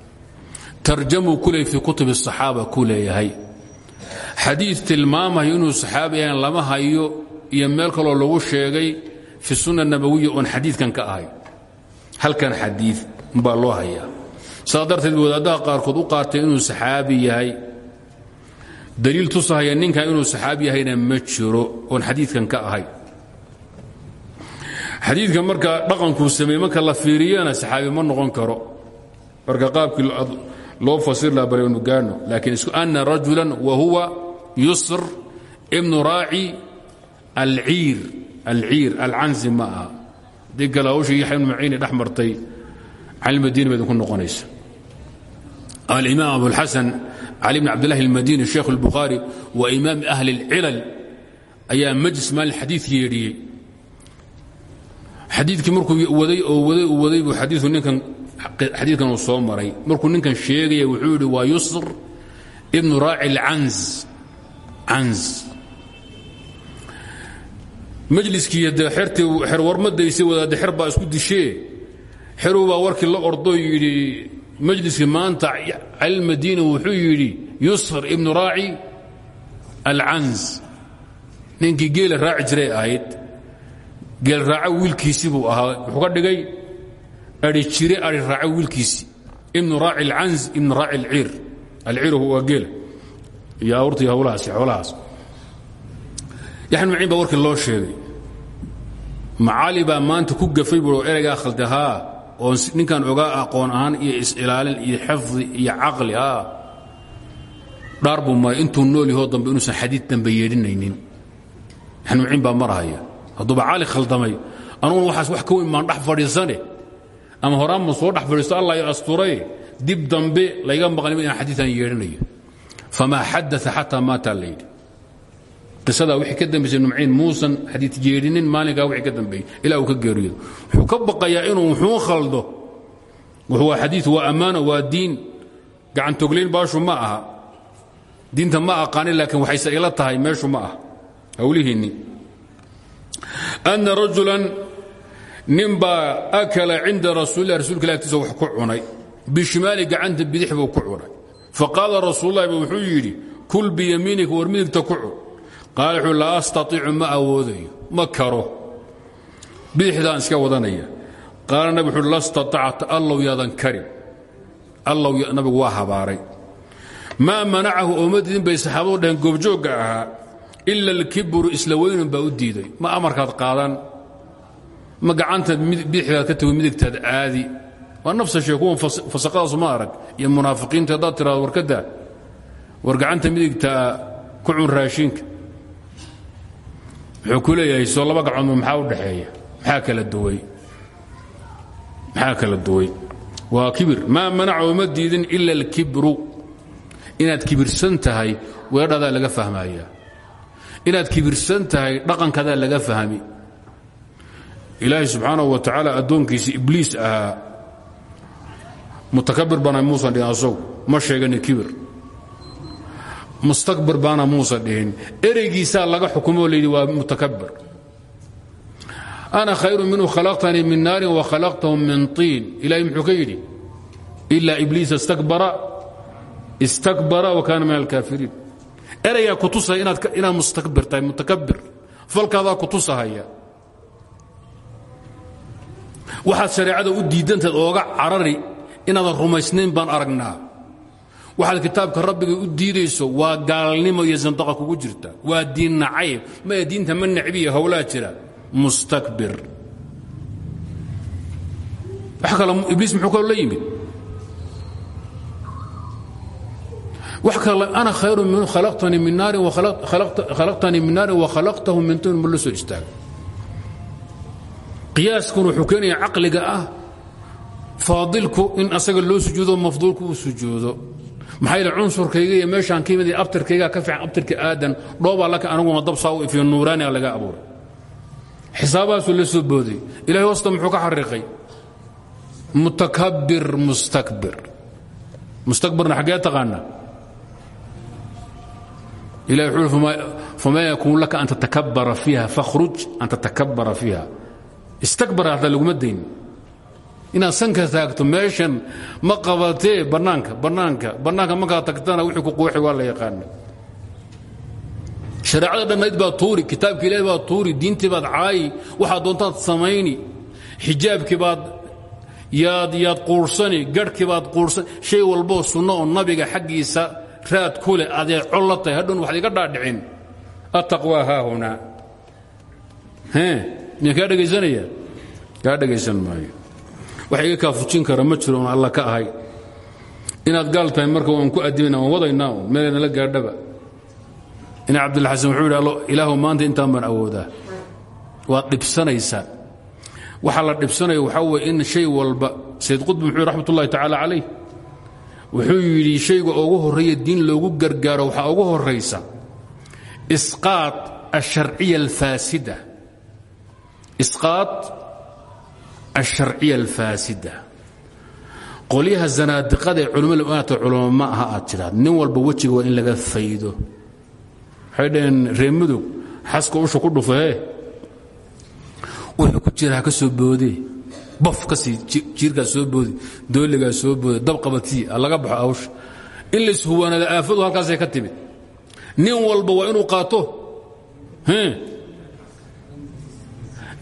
Speaker 1: tarjamuu ku leey fii kutub الصaxaaba ku leeyahay xadiid tilmaamayo inuu saxaabi ahan lama hayo iyo meel kaloo lagu sheegay fi sunna nabawiya oon xadiidkan ka ahay halkan xadiid baa loo hayaa saa darteed wadaaddaha qaarkood u qaatay inuu saxaabi yahay daliil tusahaya ninkan inuu saxaabi yahayna ma jiro oon xadiidkan ka ahay. Xadiidka marka dhaqankuu sameeyey marka la fiiriyana saxaabi ma noqon karo. Marka qaabkii loo fasir laha balaynu gaano laakiin isku ana rajulan wa huwa yusr ibnu raaci alciir alciir alcansi ma aha. Haddii kale hawsha yaxya ibnu maciini dhex martay calmadini ba idinku noqonaysa alimaam abulxasan cali bn cabdillahi almadini sheekh اlbukhaari wa imaam ahli اlcilal ayaa majlis maalin xadiid yeedhiyey xadiidkii markuu waday oo waday uu waday buu xadiiu ninkan xadiidkan uu soo maray. Markuu ninkan sheegaya wuxuu yidhi waa yusr ibnu raaci alcanz canz majliskii dee xertii xer warmadaysay wadaadde xer baa isku dishee. Xerow baa warkii la ordoo yidhi majliskii maanta calmadiina wuxuu yidhi yusr ibnu raaci alcanz ninkii geela raaci jiray ahayd geel raaco wiilkiisii buu ahaa wuxuu ka dhigay ai jire ai raaco wiilkiisii ibnu raaci alcanz ibnu raaci alciir. Alciir waa geela iyo awrta iyo hawlahaas. Xoolahaas yaxya maciin baa warkii loo sheegay. Macaali baa maanta ku gafay buu eraygaa khaldi haa oon ninkan ogaa aqoon ahaan iyo is-ilaalin iyo xifdi iyo caqli haa dhaar buu maray intuu nool yahoo dambe inuusan xadiid dambe yeedhinaynin. Maciin baa marahaya hadduuba caali khaldamay. Anuguna waxaas wax ka weyn maan dhex ama horaan soo dhex fadhiisto allah i asturay. Dib dambe layga maqlima inaan xadiian yeedhanayo famaa xadaa xataa maataa la qisadaa wixii ka dambaysay numciin muusan xadiid yeedhinin maalinkaa wixii ka dambeeyey ilaa uu ka geeriyoodo wuxuu ka baqayaa inuu wuxuu khaldo. Waa xadiid waa ammaano waa diin. Gacantoglayn baashu ma aha. Diinta ma aqaanin laakiin waxayse ila tahay meeshu ma aha. Hawlihiinni. Ana rajulan ninbaa akala cinda rasuulilah rasuulka ilah agtiisa wax ku cunay. Bishimaali gacanta bidix buu ku cunay. Faqaala rasuululahi ba wuxuu yidhi kul biyamiinika war midigta ku cun qaala wuxuu laa astaiicu ma awoodayo ma karo. Bidixdaan iska wadanaya. Qaala nabig wuxuu la staacta allow yaadan karin. Allow nabigu waa habaaray. Maa manacahu ooma diidin bay saxaabadu dhaheen goobjoogga ahaa. Ila alkibru isla weynun baa u diiday. Ma amarkaad qaadan ma gacantaad bidixdaad ka tago midigtaad aadi? Waa nafsa shee kuwan fasaqadaas ma arag. Iyo munaafiqiinta haddaad tiraado warkada war gacanta midigtaa ku cun raashinka wuxuu ku leeyahay soo laba gacmoodma maxaa u dhaxeeya? Maxaa kala duway? Maxaa kala duway? Waa kibir. Maa manaca uma diidin ila alkibru. Inaad kibirsan tahay weedhadaa laga fahmaya inaad kibirsan tahay dhaqankaadaa laga fahmi. Ilaahay subxaanahu wa tacaala addoonkiisi ibliis ahaa. Mutakabir baana muusan asagu. Ma sheegani kibir mustakbir baana muusan dhihin. Ereygiisaa laga xukumoo layidhi waa mutakabir ana khayru minhu khalaqtanii min naarin wa khalaqtahu min tiin. Ilahay muxuu ka yidhi? Ibliisa istakbara wa kaana min alkaafiriin eraygaa ku tusaya inaad mustakbir tahay mutakabir falkaadaa ku tusahaya. Waxaad shareecada u diidantahed ooga carari inaadan rumaysnayn baan aragnaa waxaad kitaabka rabbiga u diidayso waa gaalnimo iyo sandaqa kugu jirta. Waa diin nacayb. Maya diinta ma necbiya howlaa jira. Mustakbir. Wax kale ibliis muxuu kaloo la yimid? Wax kale ana khayru minhu khalaqtanii min naarin khalaqtanii min naarin wa khalaqtahu min tin ma la soo istaaga qiyaaskun wuxuu keenaya caqliga ah. Faadilku in asaga loo sujuudo mafduulku uu sujuudo maxaa cunsurkayga iyo meeshaan ka yimid abtirkayga ka fiican abtirka aadan dhoobaa laka aniguna dab saa u ifiyo nuuraaniga laga abuuray. Xisaabahaasuu la soo booday. Ilahay hoosta muxuu ka xariiqay? Mutakabir mustakbir. Mustakbirna xaggee taqaana ilahi wuxuu famaa yakuun laka an tatakabara fiiha fakhruj an tatakabara fiiha. Istakbara hadda laguma dayn inaad sanka taagto meeshan ma qabatee bannaanka bannaanka bannaanka markaad tagtana wixii ku quuxi waa la yaqaana shareecada dhannayd baad tuuri kitaabka ilaahi baad tuuri diintii baad caayi waxaad doontaad samayni xijaabkii baad yaad yaad quursani garhkii baad quursan shay walboo sunno oo nabiga xaggiisa raad ku leh adee col la tahay hadhown waxad iga dhaadhicin. Attaqwaa haahunaa miyaa kaa dhegaysanaya kaa dhegaysan maayo wax iga kaafujin kara ma jiro alla ka ahay. Inaad gaal tahay waan ku adimayna waan wadaynaa meelana la gaadhaba. Ina cabdilxasan wuxuu yidhi ilaahu maanta intaan baan awoodaa. Waad dhibsanaysaa. Waxaa la dhibsanaya waxaa weye in shay walba sayd qudbi muxuu raxmat ullahi tacaala wuxuu yidhi shayga ugu horreeya diin loogu gargaaro waxaa ugu horraysa isqaad alsharciya alfaasida. Isqaad alsharciya alfaasida qolyaha zanaadiqada ee culimmada culamo ma aha aad tidhaad nin walba wejiga waa in laga faydo waxay dhaheen reer mudug xaska usha ku dhufahee wuxuu ku jira ha ka soo boodee baf ka sii jiirkaa soo boodi dooligaa soo boode dabqabatii laga baxo awsha in laishuwaanada aafadu halkaasay ka timid nin walba waa inuu qaato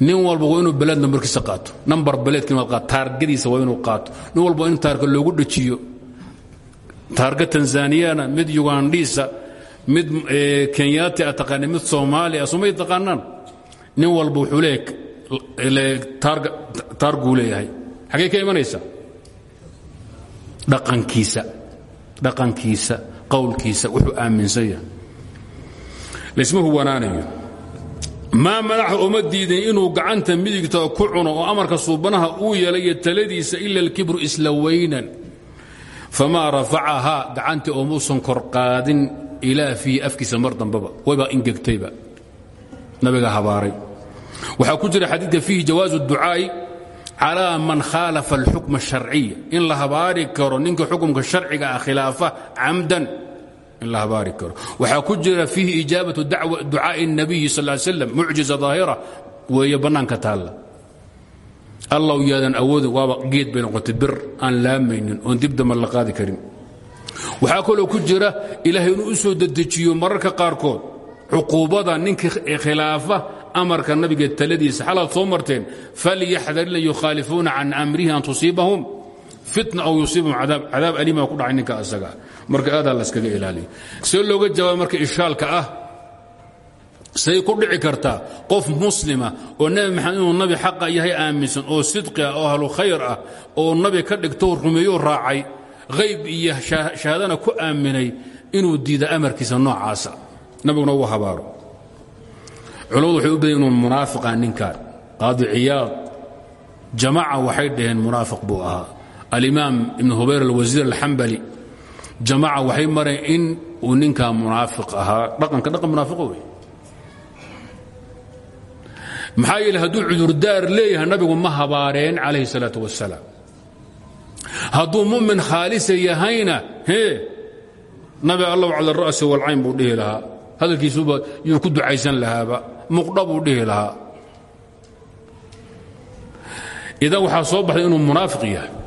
Speaker 1: nin walba waa inuu beleed nambarkiisa qaato. Nambar beleedka imaad qaato. Taargadiisa waa inuu qaato. Nin walba in taarga loogu dhajiyo. Taarga tanzaniyana mid yugandhiisa mid kenyaati a taqaana mid soomaaliya sumay taqaanaan. Nin walba wuxuu leeyahay taarguu leeyahay. Xaggey ka imanaysaa dhaqankiisa dhaqankiisa qowlkiisa wuxuu aaminsan yahay laysma huwanaanayo maa madaxa uma diidin inuu gacanta midigta ku cuno oo amarka suubanaha uu yeelayo taladiisa ila alkibru isla weynan. Famaa rafacahaa gacantii oomuusan korqaadin ilaa fiihi afkiisa mar dambaba. Wayba ingegtayba nabiga habaaray. Waxaa ku jira xadiidka fiihi jawaazu ducaa'i calaa man khaalafa alxukma asharciya in la habaari karo ninka xukumka sharciga ah khilaafa camdan in la habaari ku jira fiihi ijaabatu ducaa'i الnabiyi sal slam mucjiza daahira weeye bannaanka taalla. Allaw yaadan awoodin waaba geed bay noqotay bir aan laamaynin oon dib damba la qaadi karin. Waxaa kaloo ku jira ilaahay inuu u soo dedejiyo mararka qaarkood cuquubada ninka khilaafa amarka nabiga taladiisa. Xalaad soo marteen falyaxdar ila yukhaalifuuna can amrihi an tusiibahum fitna aw yusiibahum cadaab aliima ku dhacay ninka asaga. Marka aadaa layskaga ilaaliyo. See looga jawaaba marka ishaalka ah say ku dhici kartaa qof muslima oo nebi maxamed inuu nabi xaqa yahay aaminsan oo sidqi ah oo ahlu khayr ah oo nabi ka dhigto rumeeyo raacay hayb iyo shahaadana ku aaminay inuu diida amarkiisa noocaasa. Nabiguna uu habaaro. Culamadu waxay u badan inuu munaafiqa ninkaan qaadi ciyaad jamaca waxay dhaheen munaafiq buu ahaa alimaam ibn hubayr alwasiir alxambali jamaca waxay mareen in uu ninkaa munaafiq ahaa. Dhaqanka dhaqan munaafiqo wey maxaa yeele hadduu cudurdaar leeyahay nabigu ma habaareen calayhi salaatu wasalaam hadduu mumin khaalisa yahayna hee nabi allahu cala ra'si walcayn buu dhihi lahaa. Hadalkiisuba yuu ku ducaysan lahaaba muqdha buu dhihi lahaa. Idan waxaa soo baxday inuu munaafiq yahay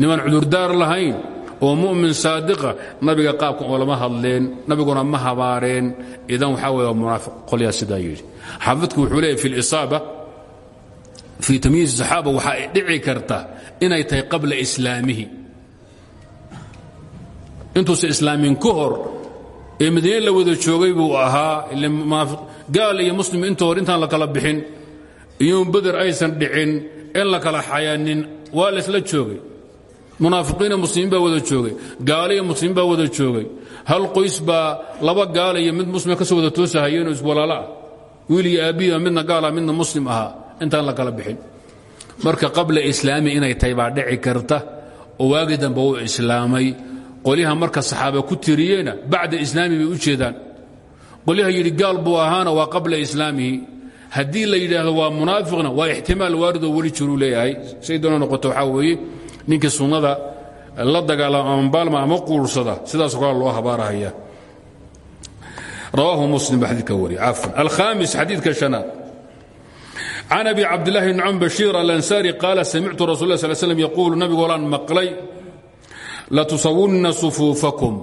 Speaker 1: nimaan cudurdaar lahayn oo mu'min saadiqa nabiga qaabkan oo lama hadleen nabiguna ma habaareen. Idan waxaa weeye munaafiq. Qolyaa sidaa yidhi xaafidku wuxuu leeyahy fi lisaaba fii tamyiiz saxaaba waxaa dhici karta inay tahay qabla islaamihi. Intuusan islaamin ka hor ee madiine la wada joogay buu ahaa gaal iyo muslim inta hor intaan la kala bixin iyo beder aysan dhicin in la kala xayaanin waa laysla joogay munaafiqiina muslimiin baa wada joogay gaalo muslimiin baa wada joogay. Hal qoys baa laba gaala mid muslima ka soo wada toosahayeenoo iswalaala ah. Wiil iyo midna gaala midna muslim ahaa. Intaan la kala bixin. Marka qabla islaami inay tahay dhici karta oo waagii dambe islaamay. Qolyaha marka saxaaba ku tiriyeyna bacda islaami bay u jeedaan. Qolyaha yidhi gaal buu ahaana waa qabla islaamihi haddii la yidhaahdo waa munaafiqna waa ixtimaal waaridoo weli jiruu leeyahay. Say noqoto waxaa weeye ninkii sunnada la dagaalama ama baalma ama quursada sidaasoo kale loo habaarahaya rawaahu muslim baa xadiidka wariya cafwan. Alkhaamis xadiidka shanaad. Can abi cabdilaahi bn cam bashiir alansaari qaala samictu rasul sl slm yaquulu nabigoolaan maqlay latusawunna sufuufakum.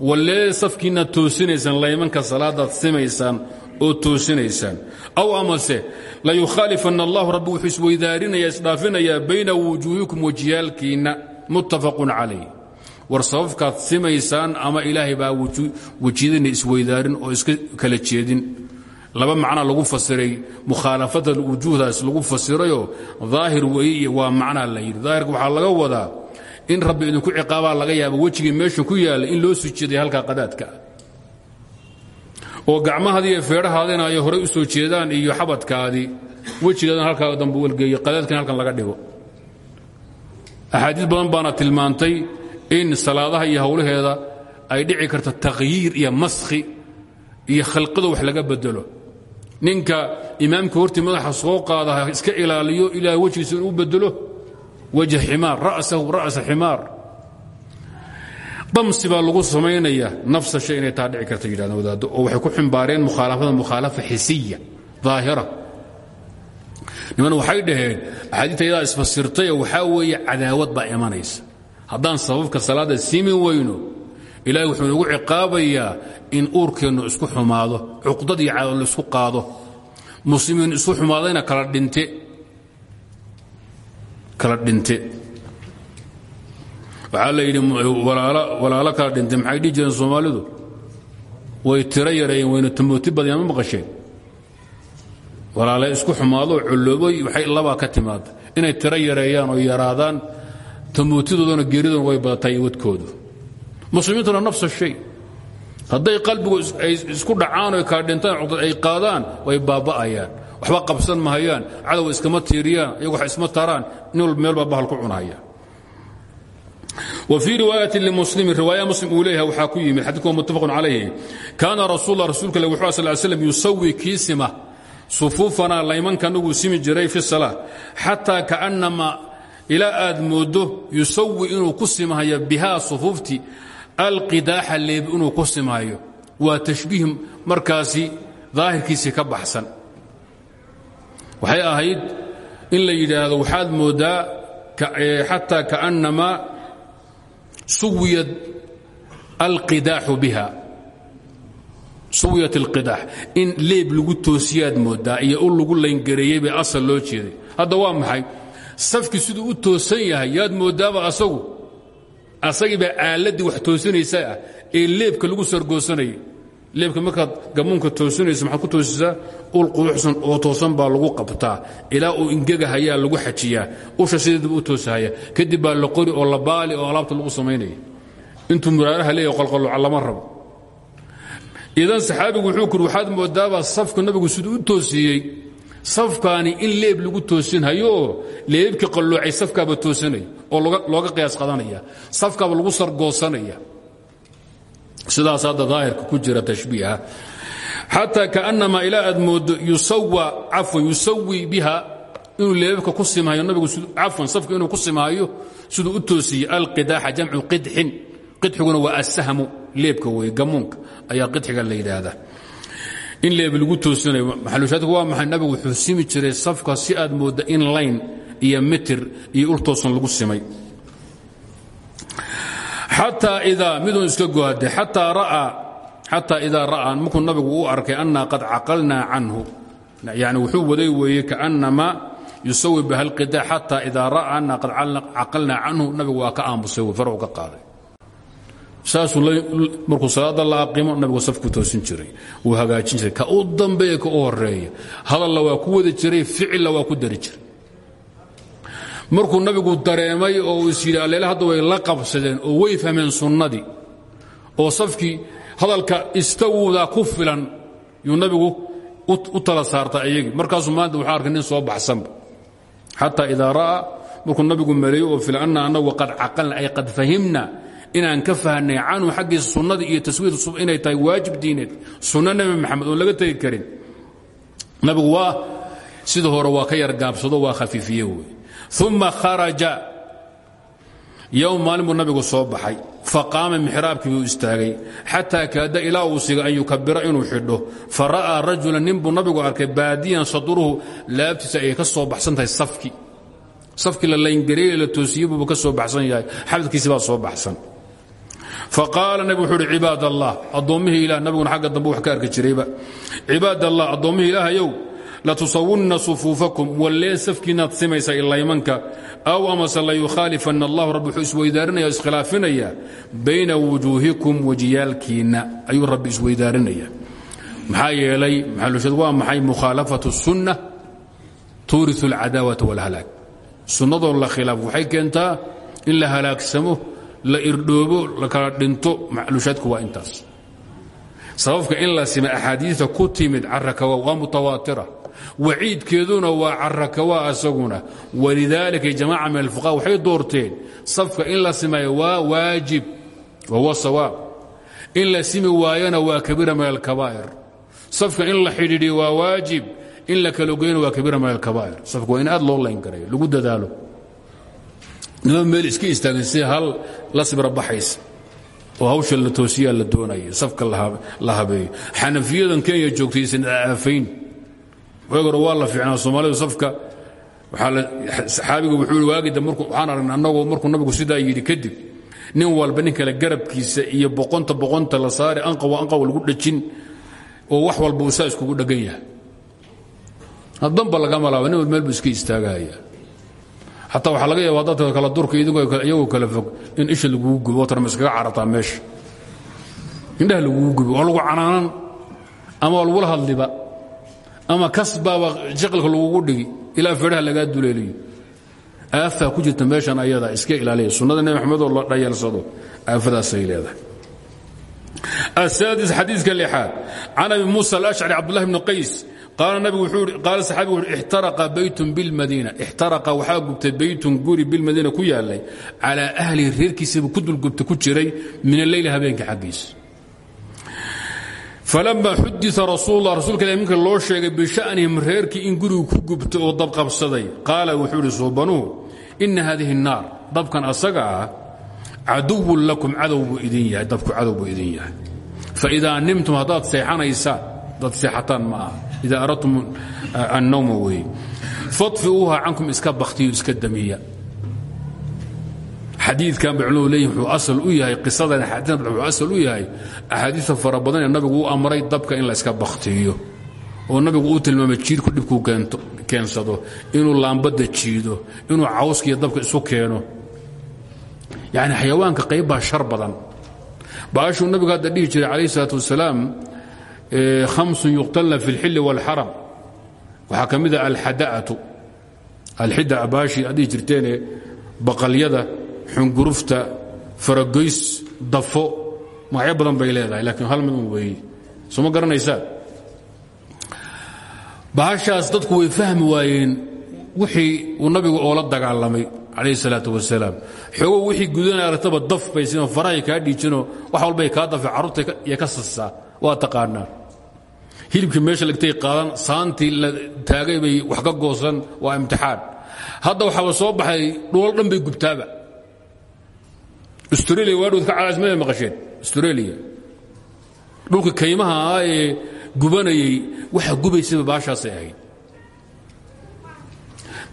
Speaker 1: Wallee safkiinna toosinaysaan laymanka salaadaad simaysaan oo toosinaysaan aw amase layukhaalifanna allahu rabbi wuxuu isweydaarinaya isdhaafinayaa bayna wujuuhikum wejiyaalkiinna muttafaqun calayh. War sababkaad simaysaan ama ilaahay baa wejiyadina isweydaarin oo iska kala jeedin. Laba macna lagu fasiray mukhaalafada wujuuhdaas lagu fasirayoo daahir weeye waa macnaa la yidhi. Waxaa laga wadaa in rabbi idinku ciqaabaa laga yaaba wejigii meesha ku yaalla in loo sujeeday halkaa qadaadka oo gacmahaadii iyo feedhahaadina ay horey u soo jeedaan iyo xabadkaadii wejigaadana halkaa dambe walgeeyo qadaadkina halkan laga dhigo. Axaadiis badan baana tilmaantay in salaadaha iyo howlaheeda ay dhici karto takhyiir iyo maskhi iyo khalqida wax laga bedelo ninka imaamka hortii madaxa soo qaada iska ilaaliyo ilaa wejigiisa inuu bedelo wajh ximaar ra'sahu ra'sa ximaar damsi baa lagu samaynaya nafsa shay inay taa dhici karta yidhahdeen wadaaddo oo waxay ku ximbaareen mukhaalafada mukhaalafa xisiya daahira. Niman waxay dhaheen axaadiita iyadaa isfasirtayoo waxaa weeye cadaawad baa imanaysa. Haddaan sababka salaadda simi weyno ilaahay wuxuu nagu ciqaabayaa in uurkeennu isku xumaado cuqdad iyo cadaawad la isku qaado. Muslimiin isku xumaadayna kala dhinte waxaa la yidhi walaalo kala dhintay maxay dhihi jireen soomaalidu? Way tiro wayna tamooti badayaan ma maqasheen. Isku xumaadoo colloobay waxay labaa ka timaada inay tiro oo yaraadaan tamootidoodana geeridoona way badataa iyo wadkoodu. Muslimiintuna nafsa shay. Hadday qalbigu isku dhacaan oo kala dhintaan ay qaadaan way baaba'ayaan. Waxba qabsan mahayaan cadow iskama tiiriyaan iyagu wax isma taraan nin walba bahal ku wfii riwaayati lmuslimi riwaaya muslim uu leeyahay waxaa ku yimid xadidku waa mutafaqun calayhi kaana rasuul la rasuulka le wuxuu sal slam yusawi kii sima sufuufanaa laymankanagu simi jiray fi salaa xataa kaanama ilaa aad mooddo yusawi inuu ku simhayo bihaa sufuufti alqidaaxa leeb inuu ku simhayo waa tashbiih markaasi daahirkiisii ka baxsan. Waxay ahayd in la yidhaahdo waxaad mooddaa eh, xataa kaanama suwiyat alqidaaxu biha suwiyat اlqidaax in leeb lagu toosiyaad moodaa iyo u lagu layngareeyey bay asal loo jeeday hadda waa maxay safkii siduu u toosan yahay yaad moodaaba asagu asagii baa aaladii wax toosinaysa ah ee leebka lagu sargoosanayay leebka markaad gamuunka toosinayso maxaad ku toosisaa ul quruxsan oo toosan baa lagu qabtaa. Ilaa uu ingegahayaa lagu xajiyaa. Usha sideedaba u toosahaya kadib baa la qori oo la baali oo alaabta lagu samaynaya intuu muraaraha leeya qalqalooca lama rabo. Idan saxaabigu wuxuu kuri waxaad moodaabaa safka nabigu siduu u toosiyey? Safkaani in leeb lagu toosinhayo? Oo leebkii qalloocay safkaaba toosanaya oo looga qiyaas qadanaya. Safkaaba lagu sargoosanaya sidaas hadda daahirka ku jira tashbiiha xataa kaأnama ilaa aad moodo yusawi biha inuu leebabka ku simhayo nabigu cafwan safka inuu ku simhayo siduu u toosiyey alqidaaxa jamcu qidxin. Qidxiguna waa asahmu leebka wey gamuunka ayaa qidxiga la yidhaahdaa. In leeb lagu toosinayo maxalushaadku waa maxay? Nabigu wuxuu simi jiray safka si aad moodda in layn iyo mitir iyo ul toosan lagu simay. Xataa idaa midun iska gohade xataa ra'aa xataa idaa ra'aa markuu nabigu u arkay annaa qad caqalnaa canhu. Yani wuxuu waday weeye kaannama yusawi biha alqidaa xataa idaa ra'aa annaa qad caqalnaa canhu nabigu waa ka aamusay wey farcu ka qaaday. Saasuu markuu salaada la aqimo nabigu safku toosin jiray wuu hagaajin jiray. Ka u dambeeya ka u horreeya waa ku wadi jiray ficilla waa ku dari jiray. Nabigu dareemay oo uu hadda way la qabsadeen oo way fahmeen sunnadii. Oo safkii hadalka istawudaa ku filan yuu nabigu u tala saarta ayagii markaasuu maanta waxaa arkay nin soo baxsanba xataa idaa ra'aa markuu nabigu maleeyo oo fila anna annagu qad ay qad fahimna inaan ka fahnay canhu xaggiisa sunnadii iyo taswiid inay tahay waajib diineed sunno nebi maxamed laga tegi karin. Nabigu waa sida hore waa ka yar gaabsado waa khafiifiye wey. Kharaja. Yowm maalin nabigu soo baxay faqaama mixraabkii buu istaagay. Xataa kaada ilaa uu siga an yukabira inuu xidho. Fa ra'aa rajulan nin buu nabigu arkay baadiyan sadruhu laabtiisa ay ka soo baxsan tahay safki. Safkii la layngareeye la toosiye buuba ka soo baxsan yahay. Xabadkiisi baa soo baxsan. Faqaala nabig wuxuu uhi cibaad allah addoommihii ilah nabiguna xagga dambe wax latusawunna sufuufakum wallee safkiinaad simaysa ilaymanka aw amase layukhaalifanna allahu rabbi wuxuu isweydaarinaya o iskhilaafinaya bayna wujuuhikum wejiyaalkiinna ayuu rabbi isweydaarinaya maxaa yeelay maxalusheed waa maxay mukhaalafatu sunna? Tuuriu alcadaawata walhalaag sunnadoo la khilaaf waxay keentaa in la halaagsamo la irdhoobo la kala dhinto maclushaadku waa intaas. Sababka in la sima axaadiista ku timid carakawa waa mutawaatira waciidkeeduna waa carakawa asaguna. Walidaalika jamaaca min alfuqaha waxay doorteen safka in la simayo waa waajib wahuwa sawaab. In la simi waayona waa kabiira min alkabaa'ir. Safka in la xidhiidhiyo waa waajib in la kala goyna waa kabiira min alkabaa'ir. Safka waa in aad loo layn garayo lagu dadaalo. Nima meel iska istaagin si hal la sibra baxaysa? Oo waag hore waa la fiicnaa soomaalidu safka. Saxaabiga wuxuu waagida waxaan aragnay annagoo markuu nabigu sidaa yidhi kadib nin walba nin kale garabkiisa iyo boqonta boqonta la saari anqawa anqaw lagu dhajin oo wax walba uu saa iskugu dheggan yahay. Haddanba lagama laaba nin wal meel buu iska istaagahaya xataa waxaa laga yaaba dadka kala durka iyagoo kala fog in isha lagugu gubo oo tarma iskaga carataa meesha. Indhaha lagugu gubo waa lagu canaanan ama waa lagula hadliba ama kasbaaba shaqalka lagugu dhigi ilaa feedhaha lagaa duleeliyo aafaa ku jirta meeshan ayada iska ilaaliya sunnada nebi maxamedoo la dhayalsado aafadaasay leedahay السادس xadiiثka لxaad can abi muسى الأشcري cabdالlahi بن qays qaala nabigu wuxuu qaala saxaabigu wuxu ixtaraqa baytun bilmadiina ixtaraqa waxaa gubtay baytun guri bilmadiina ku yaalay calaa ahlihi reerkiisaba ku dulgubta ku jiray min alleyli habeenka xaggiisa falama xudita rasuul rasuulka ilah minka loo sheegay bishanihim reerkii in gurigu ku gubtay oo dabqabsaday qaala wuxuu ihi suubanuhu ina hadihi الnaar dabkan asaga ah caduwun lakum cadow buu idin yahay dabku cadow buu idin yahay faidaa nimtum haddaad seexanaysaan dad seexataan ma aha ida aradtum annawma weeye fadfiuuha cankum iska bakhtiyo iska damiya xadiidkan bay culimadu leeyihiin wuxuu asal u yahay qisadan xadiidan wuxuu asal u yahay. Axaadiista fara badan ee nabigu u amray dabka in la iska bakhtiyo oo nabigu uu tilmaamay jiirku dhibkuu keensado inuu laambadda jiido inuu cawskiiyo dabka isu keeno. Yani xayawaanka qayb baa shar badan. Baashuu nabigu hadda dhihi jiray calayh isalaat wasalaam hamsun yuqtalna fi اlxilli wاlxaram waxaa ka mida alxada'atu. Alxida baashi aad dhihi jirteene baqalyada xungurufta faragoys dafo magacyo badan bay leedahay laakiin hal mid un weeye soo ma garanaysaa dadku way fahmi waayeen wixii uu nabigu oola dagaalamay calayh salaat wasalaam. Xoogo wixii gudanaya aragtaba daf bay siinoo farahay kaa dhiijinoo wax walbay kaa dafay carruurta iyo ka sasaa waa taqaanaa. Meesha lagtay qaadan saantii la taagay bay wax ka goosan waa imtixaan. Hadda waxaaba soo baxay dhuul dhan bay gubtaaba australia waadhood ka calaasmada maqasheen? Australia. Dhulka kaymaha ah ee gubanayay waxa gubaysaba baashaasay ahayd.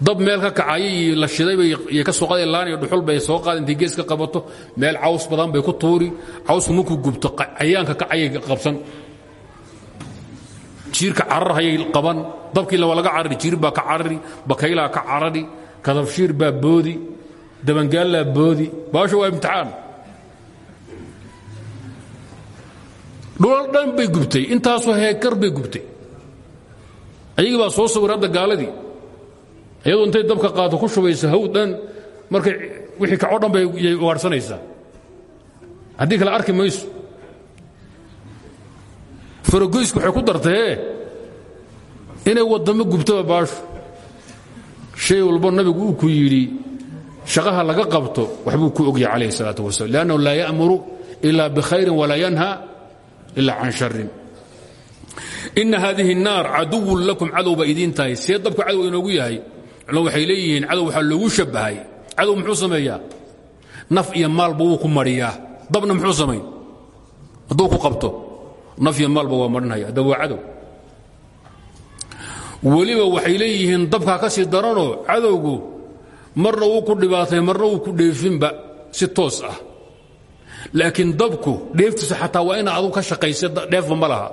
Speaker 1: Dab meel ka kacaya iyo la shidaybay ka soo qaday laan iyo dhuxul bay soo qaada intay qabato meel caws badan bay ku tuuri cawsku markuu gubto cayaanka kacayay qabsan. Jiirka carar hayay qaban dabkii laba laga carari jiir baa ka carari bakaylaa ka carari kadabshiir baa boodi dabangaallaa boodi. Baasho waa imtixaan. Dhulal dhan bay gubtay. Intaasoo heekar bay gubtay. Ayagii baa soo sawir hadda gaaladii. Iyadoo intay dabka qaato ku shubayso haw dhan markay wixii kacoo dhan bay yay ugaadhsanaysaa. Haddii kale arki mayso. Faragoysku waxay ku dartee inay waddamo gubtaba baashu. Shay walbo nabigu ku yidhi shaqaha laga qabto waxbuu ku ogyahay calayh salaatu wasalam liannahu laa ya'muru ila bikhayrin walaa yanha ila can sharin inna haadihi الnaar caduwun lakum cadow ba idiin tahay. See dabku yahay culamo waxay leeyihiin cadow waxaa loogu shabbahay. Cadow muxuu sameeyaa? Naf iyo maalba wuu ku mariyaa. Dabna muxuu samayn? Hadduu ku qabto naf iyo maalba waa marinhaya dab waa cadow. Waxay leeyihiin dabkaa ka sii daranoo cadowgu marna wuu ku dhibaatay marna wuu ku dheefinba si toos ah. Laakiin dabku dheeftiisa xataa waa ina adu ka shaqaysa dheefba ma laha.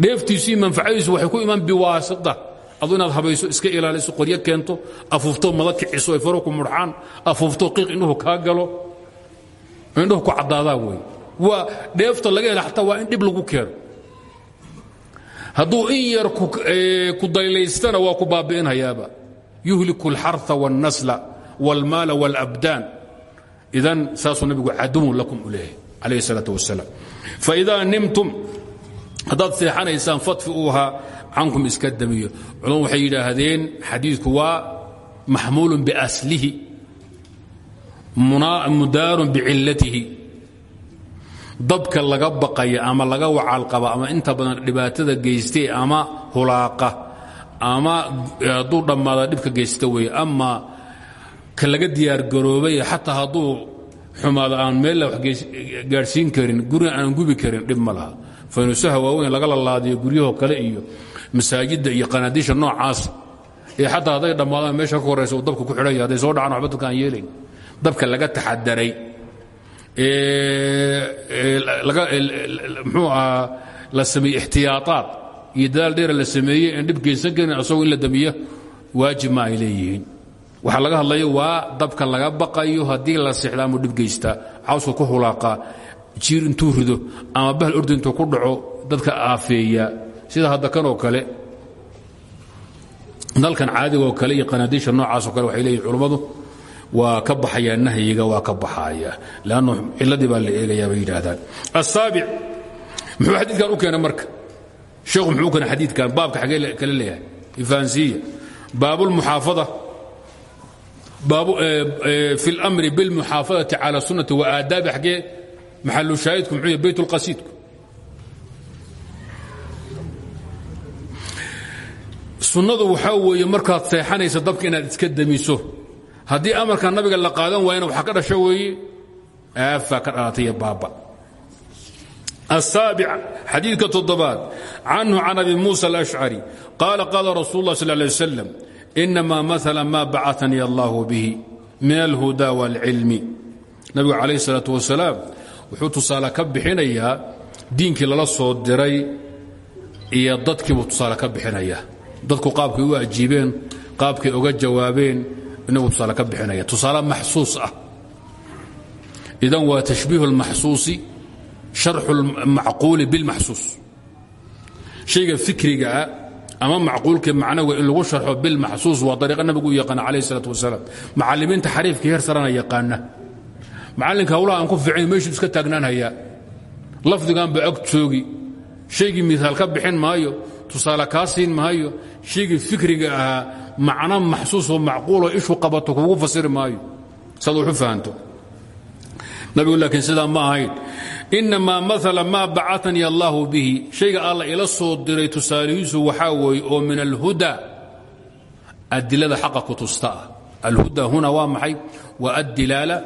Speaker 1: Dheeftiisii manfacadiisu waxay ku imaan biwaasita adu inaad habayso iska ilaaliso qoryo keento afuufto mada kiciso ay ku mudxaan afuufto qiiq indhuhu kaa galo. Indhuhu ku caddaadaa wey waa dheefta laga hela xataa waa in dhib lagu keeno. Hadduu in yar ku daylaystana waa ku baabi'inhayaaba yuhliku اlxarثa wاlnasla wاlmaala wاlabdaan idan saasuu nabigu caduwun lakum u leeyahay calayh الsalaaة wasalam faidaa nimtum haddaad seexanaysaan fadfi uu ahaa cankum iska damiyo culama waxay yidhaahdeen xadiidku waa maxmuulu biaslihi mudaarun bicillatihi dabka laga baqaya ama laga wacaalqaba ama inta badan dhibaatada geystay ama hulaaqa ama hadduu dhammaada dhibka geysta weeye. Ama ka laga diyaargaroobay xataa hadduu xumaado aan meella wax gaadhsiin karin guriga aan gubi karin dhib ma laha. Faynuusaha waaweyn laga lalaadiyo guryahoo kale iyo masaajidda iyo qanaadiisha noocaas ee xataa hadday dhammaadaan meesha ka horaysa uu dabka ku xidhan yahay hadday soo dhacaan waxba dadka aan yeelayn. Dabka laga taxadaray mxuu ahaa la sameeyey ixtiyaaaad iyo dadaal dheera la sameeyey aan dhib geysan karin asagoo in la damiyo waajib ma ay leeyihiin. Laga hadlayo waa dabka laga baqayo haddii la sixda amuu dhib geystaa cawska ku hulaaqaa jiir intuu rido ama bahal ordi ku dhaco dadka aafeeya. Sida hadda kanoo kale nalkan caadigaoo kale iyo qanaadiisha noocaasoo kale waxay leeyihiin culummadu waa ka baxayaa nahyiga waa ka baxaaya lannu ciladii baa la eegayaa bay yidhaahdaan. Asaabic muxuu xadiidkan u keenay marka sheekhu muxuu u keenay xadiidkan baabka xagee kale leeyahay ifahansiya baabulmuxaafada fi اlmri biاlmuxaafadati cala sunnati wa aadaabi xagee maxalu shaahidku muxuu yahy bayt اlqasiidku sunnadu waxaa weeye markaad seexanaysa dabka inaad iska damiso haddii amarka nabiga la qaadan waayana waxaa ka dhasho weeye aafaa ka dhalatay iyo baaba السابع xadيiثka تoddobaad canه can abi muسى الأشعري قال قال رsuل الله صلى اه عليه وسلم إنما مثل ما بعثني الله به من الهدى والعلم nabigu عليه الصلاaة وaسلاaم wuxuu tusaale ka bixinayaa diinkii lala soo diray iyo dadkiibuu tusaale ka bixinaya dadku qaabkay u ajiibeen qaabkay oga jawaabeen inagu tusaale ka bixinaya tusaale maxsuus ah idan waa tashbiih اlmaxsuusi sharxu lmacquuli bilmaxsuus. Shayga fikrigaa ah ama macquulka macnawa in lagu sharxo bilmaxsuus waa dariiqa nabigu u yaqaana calayh isalaat wasalaam. Macallimiinta xariifka heer sarana yaqaana macallinka hawlaha aan ku fiicin meeshu iska taagnaanhayaa lafdiganba ag joogi. Shaygii miaal ka bixin maayo tusaale kaa siin maayo shaygii fikriga ahaa macno maxsuusoo macquuloo ishu qabato kugu fasiri maayo. Saad wuxu fahanto. Nabigu inamaa maala maa bacatanii allaahu bihi shayga alla ila soo diray tusaalihiisu waxaa weeye oo min alhuda adilada xaqa ku tusta ah alhuda huna waa maxay waa addilaala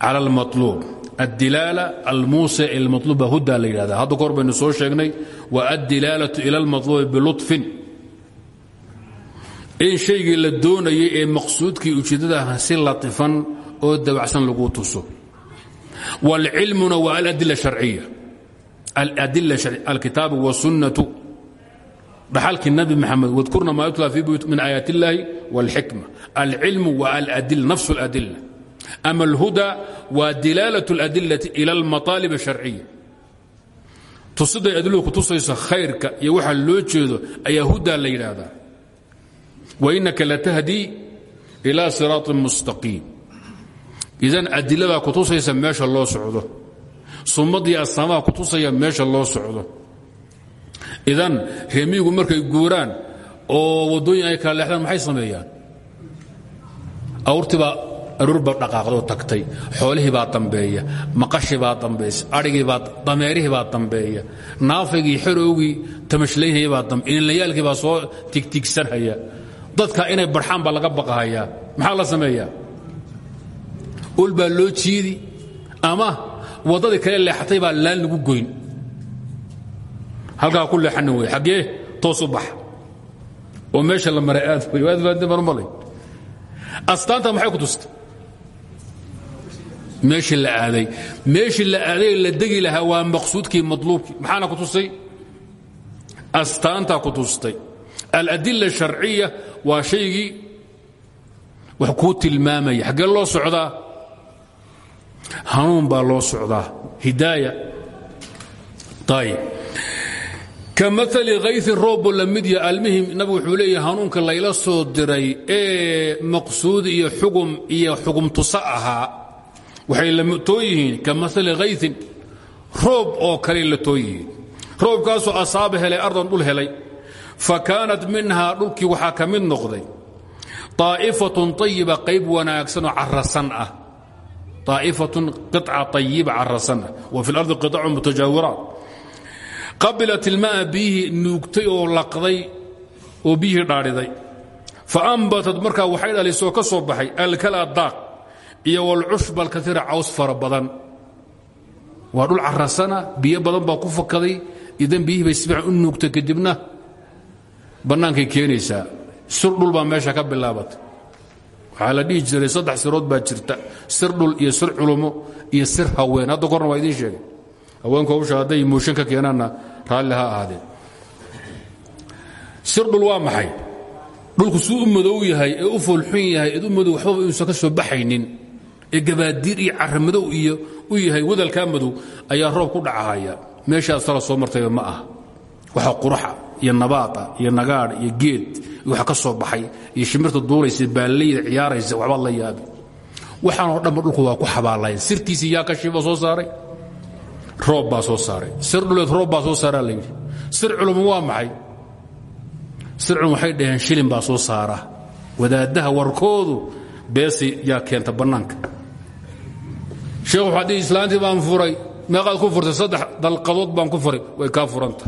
Speaker 1: cala almaluub addilaala almuuse ilmaluuba huda la yidhahda hadda kahor baynu soo sheegnay wa addilaalatu ila almaluubi bilutfin in shaygii la doonayay ee maqsuudkii ujeeddadaha si latifan oo dabacsan lagu tuso wاlcilmuna waa aladila harciya aladila alkitaabu wالsunnatu dhaxalkii nabi maxamed wadkurna maa yutla fi buyut min aayaat اllahi wاlxikma alcilmu wa aladila nafs اladila ama اlhuda waa dilaalaة اladilati ilى اlmaطaalib الsharciya tusiday adiluhu ku tusayso khayrka iyo waxa loo jeedo ayaa huda la yidhaahdaa wainaka latahdi ilى siraaط mustaqiim idan adiladaa kutusaysa meesha loo socdo. Sumadii astaamaha kutusaya meesha loo socdo. Idan reemiyigu markay guuraan oo waddooyin ay kala leexdaan maxay sameeyaan? Awrtibaa aruurbaa dhaqaaqdoo tagtay. Xoolihiibaa dambeeya. Maqashibaa dambaysa aigiibaa dameerihiibaa dambeeya. Naafigii xerowgii tamashlaynhayabaainlayaalkiibaa soo tigtigsanhaya dadka inay barxaan baa laga baqahayaa. Maxaa la sameeyaa ul baa loo jiidi ama waddadii kale leexatay baa laan lagu goyn. Halkaa ku leexana wey xaggee toos u bax. Oo meesha la maray aad wey aad faante marmalay astaanta maxay ku tustay meeshii la aaday. Meeshii la aaday la degi lahaa waa maqsuudkii madluubkii. Maxaana ku tusay? Astaantaa ku tustay. Aladila sharciya waa shaygii wax kuu tilmaamaya. Xaggee loo socdaa hanuun baa loo socdaa. Hidaaya. Ayib ka maali kaysin roobbo la mid ya almihim nabigu wuxuu leeyahay layla soo diray ee maqsuud iyo xugum iyo xugum tusa ahaa waxay la too yihiin ka maali kaysin roob oo kale la too yihiin. Roobkaasoo asaaba helay ardan dhul helay. Fa kaanat minhaa dhulkii waxaa ka mid noqday. طaa'ifatun طayiba qayb wanaagsanoo carasan ah طaa'ifatun qiطca طayiba carasan ah wa fi اlardi qiطacu mutajaawiraat qabilat ilma'a biyihii nuugtay oo laqday oo biyihii dhaadhiday fa ambatat markaa waxay dhalisoo ka soo baxay alkala daaq iyo walcushba alkaiira caws fara badan waa dhul carasana biyo badan baa ku fakaday idan biyihii bay sifiican u nuugtay kadibna bannaankay keenaysaa sir dhul baa meesha ka bilaabatay waxaa la dhihi jiray saddex sirood baa jirta. Sir dhul iyo sir culumo iyo sir haween. Hadda korna waa idiin sheegay. Haweenku hawsha hadday mooshin ka keenaanna raalli ha ahaadeen. Sir dhul waa maxay? Dhulku suu u madow yahay ee u foolxun yahay eed u madow waxbaba ka soo baxaynin ee gabaadiir iyo caramadow iyo u yahay wadalkaa madow ayaa roob ku dhacahaya meeshaas tala soo martayba ma aha. Waxa quraxa iyo nabaada iyo nagaadh iyo geed waxa ka soo baxay iyo shimirta duulaysa baallayda ciyaaraysa waxbaad la yaabi. Waxaanoo dhanba dhulku waa ku xabaalayan sirtiisii yaa ka shiiba soo saaray? Roob baa soo saaray. Sir dhuleed roob baa soo saaraa la sir culum waa maxay? Sir culum waxay dhaheen shilin baa soo saara wadaaddaha warkoodu beesi yaa keenta bannaanka. Sheekhu waxaa islaantii baan furay. Meeqaad ku furtay saddex dalqadood baan ku furay. Way kaa furanta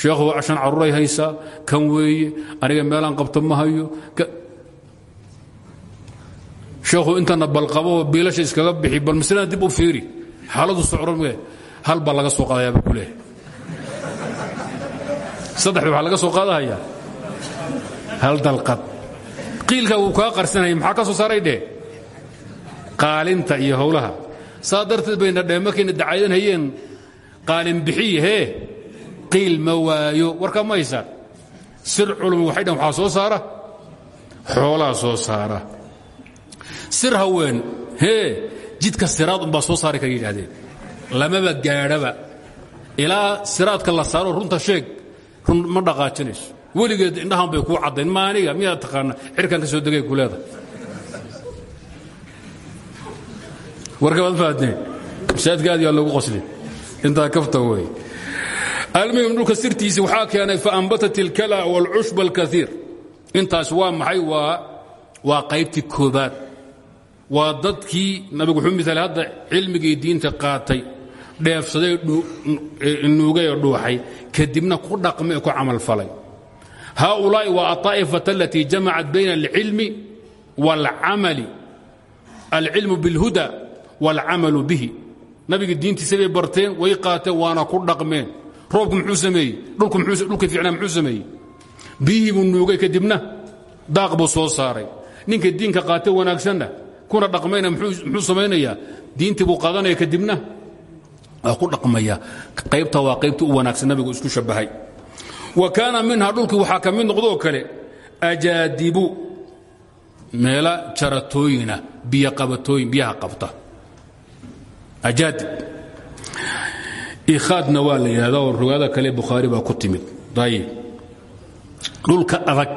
Speaker 1: sheekhu shan carruuray haysaa kan weeye aniga meelaan qabto ma hayo. Sheekhu intana balqabo biilasha iskaga bixi bal maslada dib u fiiri. Xaaladu socrome hal baa laga soo qaadayaaba ku leehay saddexda waxaa laga soo qaadahayaa hal dalqad. Qiilka wuu kaa qarsanayay maxaa ka soo saaray dheh qaalinta iyo howlaha. Saa darteed bayna dheh markayna dacaydan hayeen. Qaalin bixiye hee qiil ma waayo. Warka ma haysaan sir culum waxay dhahn waxaa soo saara? Xoolaa soo saara. Sir haween hee jidka siraad umbaa soo saari kara yidhaahdeen. Lamaba gaadhaba. Ilaa siraadka la saaro runta sheeg run ma dhaqaajinayso weligeed indhahan bay kuu caddayn ma aniga miyaad taqaana? Cirkan ka soo degay ku leedahay. Warka waad fahateen masaajidka aad yaa loogu qoslin. Intaa kafta weeye almuhim dhulka sirtiisii waxaa keenay faambatat ilkala wاlcushba اlkaiir intaas waa maxay waa waa qaybtii koobaad waa dadkii nabigu wuxuu miaalay hadda cilmigii diinta qaatay dheefsaday nuugay oo dhuuxay kadibna ku dhaqmay oo ku camalfalay haaulaa'i waa aطaa'ifata alatii jamacat bayna alcilmi wاlcamali alcilmu biاlhuda wاlcamalu bihi nabiga diintiisa bay barteen way qaateen waana ku dhaqmeen roobku muxuu sameeyey? Dhulka fiicnaa muxuu sameeyey? Biyihii buu nuugay kadibna daaq buu soo saaray. Ninka diinka qaate wanaagsanna kuna dhaqmayna muxuu samaynayaa diintii buu qaadanaya kadibna waa ku dhaqmaya. Qaybta waa qaybta u wanaagsan nabigu isku shabahay wa kaana minha dhulkii waxaa ka mid noqdoo kale ajaadibu meela jaratooyina biyaha qabta. Ajaadib ikhaadna waa la yidhahda oo riwaayada kale bukhaari baa ku timid. Ayib dhulka adag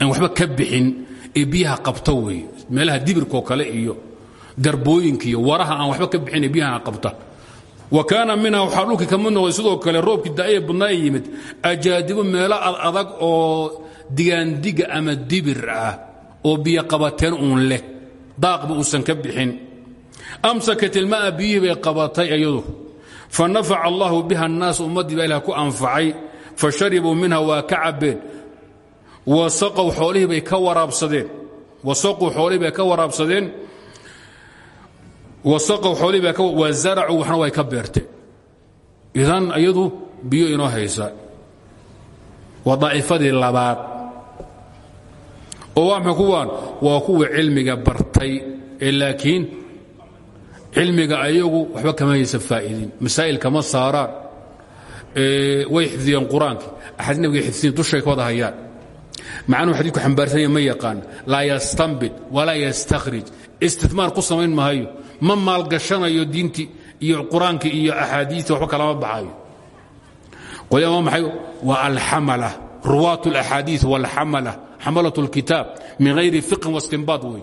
Speaker 1: aan waxba ka bixin ee biyaha qabta weeye meelaha dibirkoo kale iyo garbooyinka iyo waraha aan waxba ka bixin ee qabta. Wa kaana minha waxaa dhulkii sidoo kale roobkii da'ee badnaa yimid ajaadibo meelo adag oo digaandiga ama dibir ah oo biyo qabateen uun leh. Daaqba uusan ka bixin. Amsakat ilma'a biyihii bay qabatay iyadu fanafaca allahu biha annaas ummaddii baa ilah ku anfacay fasharibuu minha waa ka cabbeen wasaqow xoolihii bay ka waraabsadeen wasaquu xoolihii bay ka waraabsadeen wasaqow xoolii baa waa zaracu waxna way ka beerteen idan iyadu biyo inoo haysa waa daa'ifadii labaad oo waa waa kuwa cilmiga bartay cilmiga ayagu waxba kamayaysan faa'iidin. Masaa'il kama saaraan. Way xifdiyeen qur'aanka axaadiis nabiga xifdiin dushay ka wada hayaan. Macnuu xadiidku xambaarsanya ma yaqaan. Laa yastanbit walaa yastakhrij istismaar ku samayn maayo ma maalgashanayo diintii iyo qur'aanka iyo axaadiista waxba kalama baxayo qolyaa waa maxay? Waa alxamala. Ruwaat alaxaadiis walxamala xamalat اlkitaab min hayri fiqhin wastinbaad wey.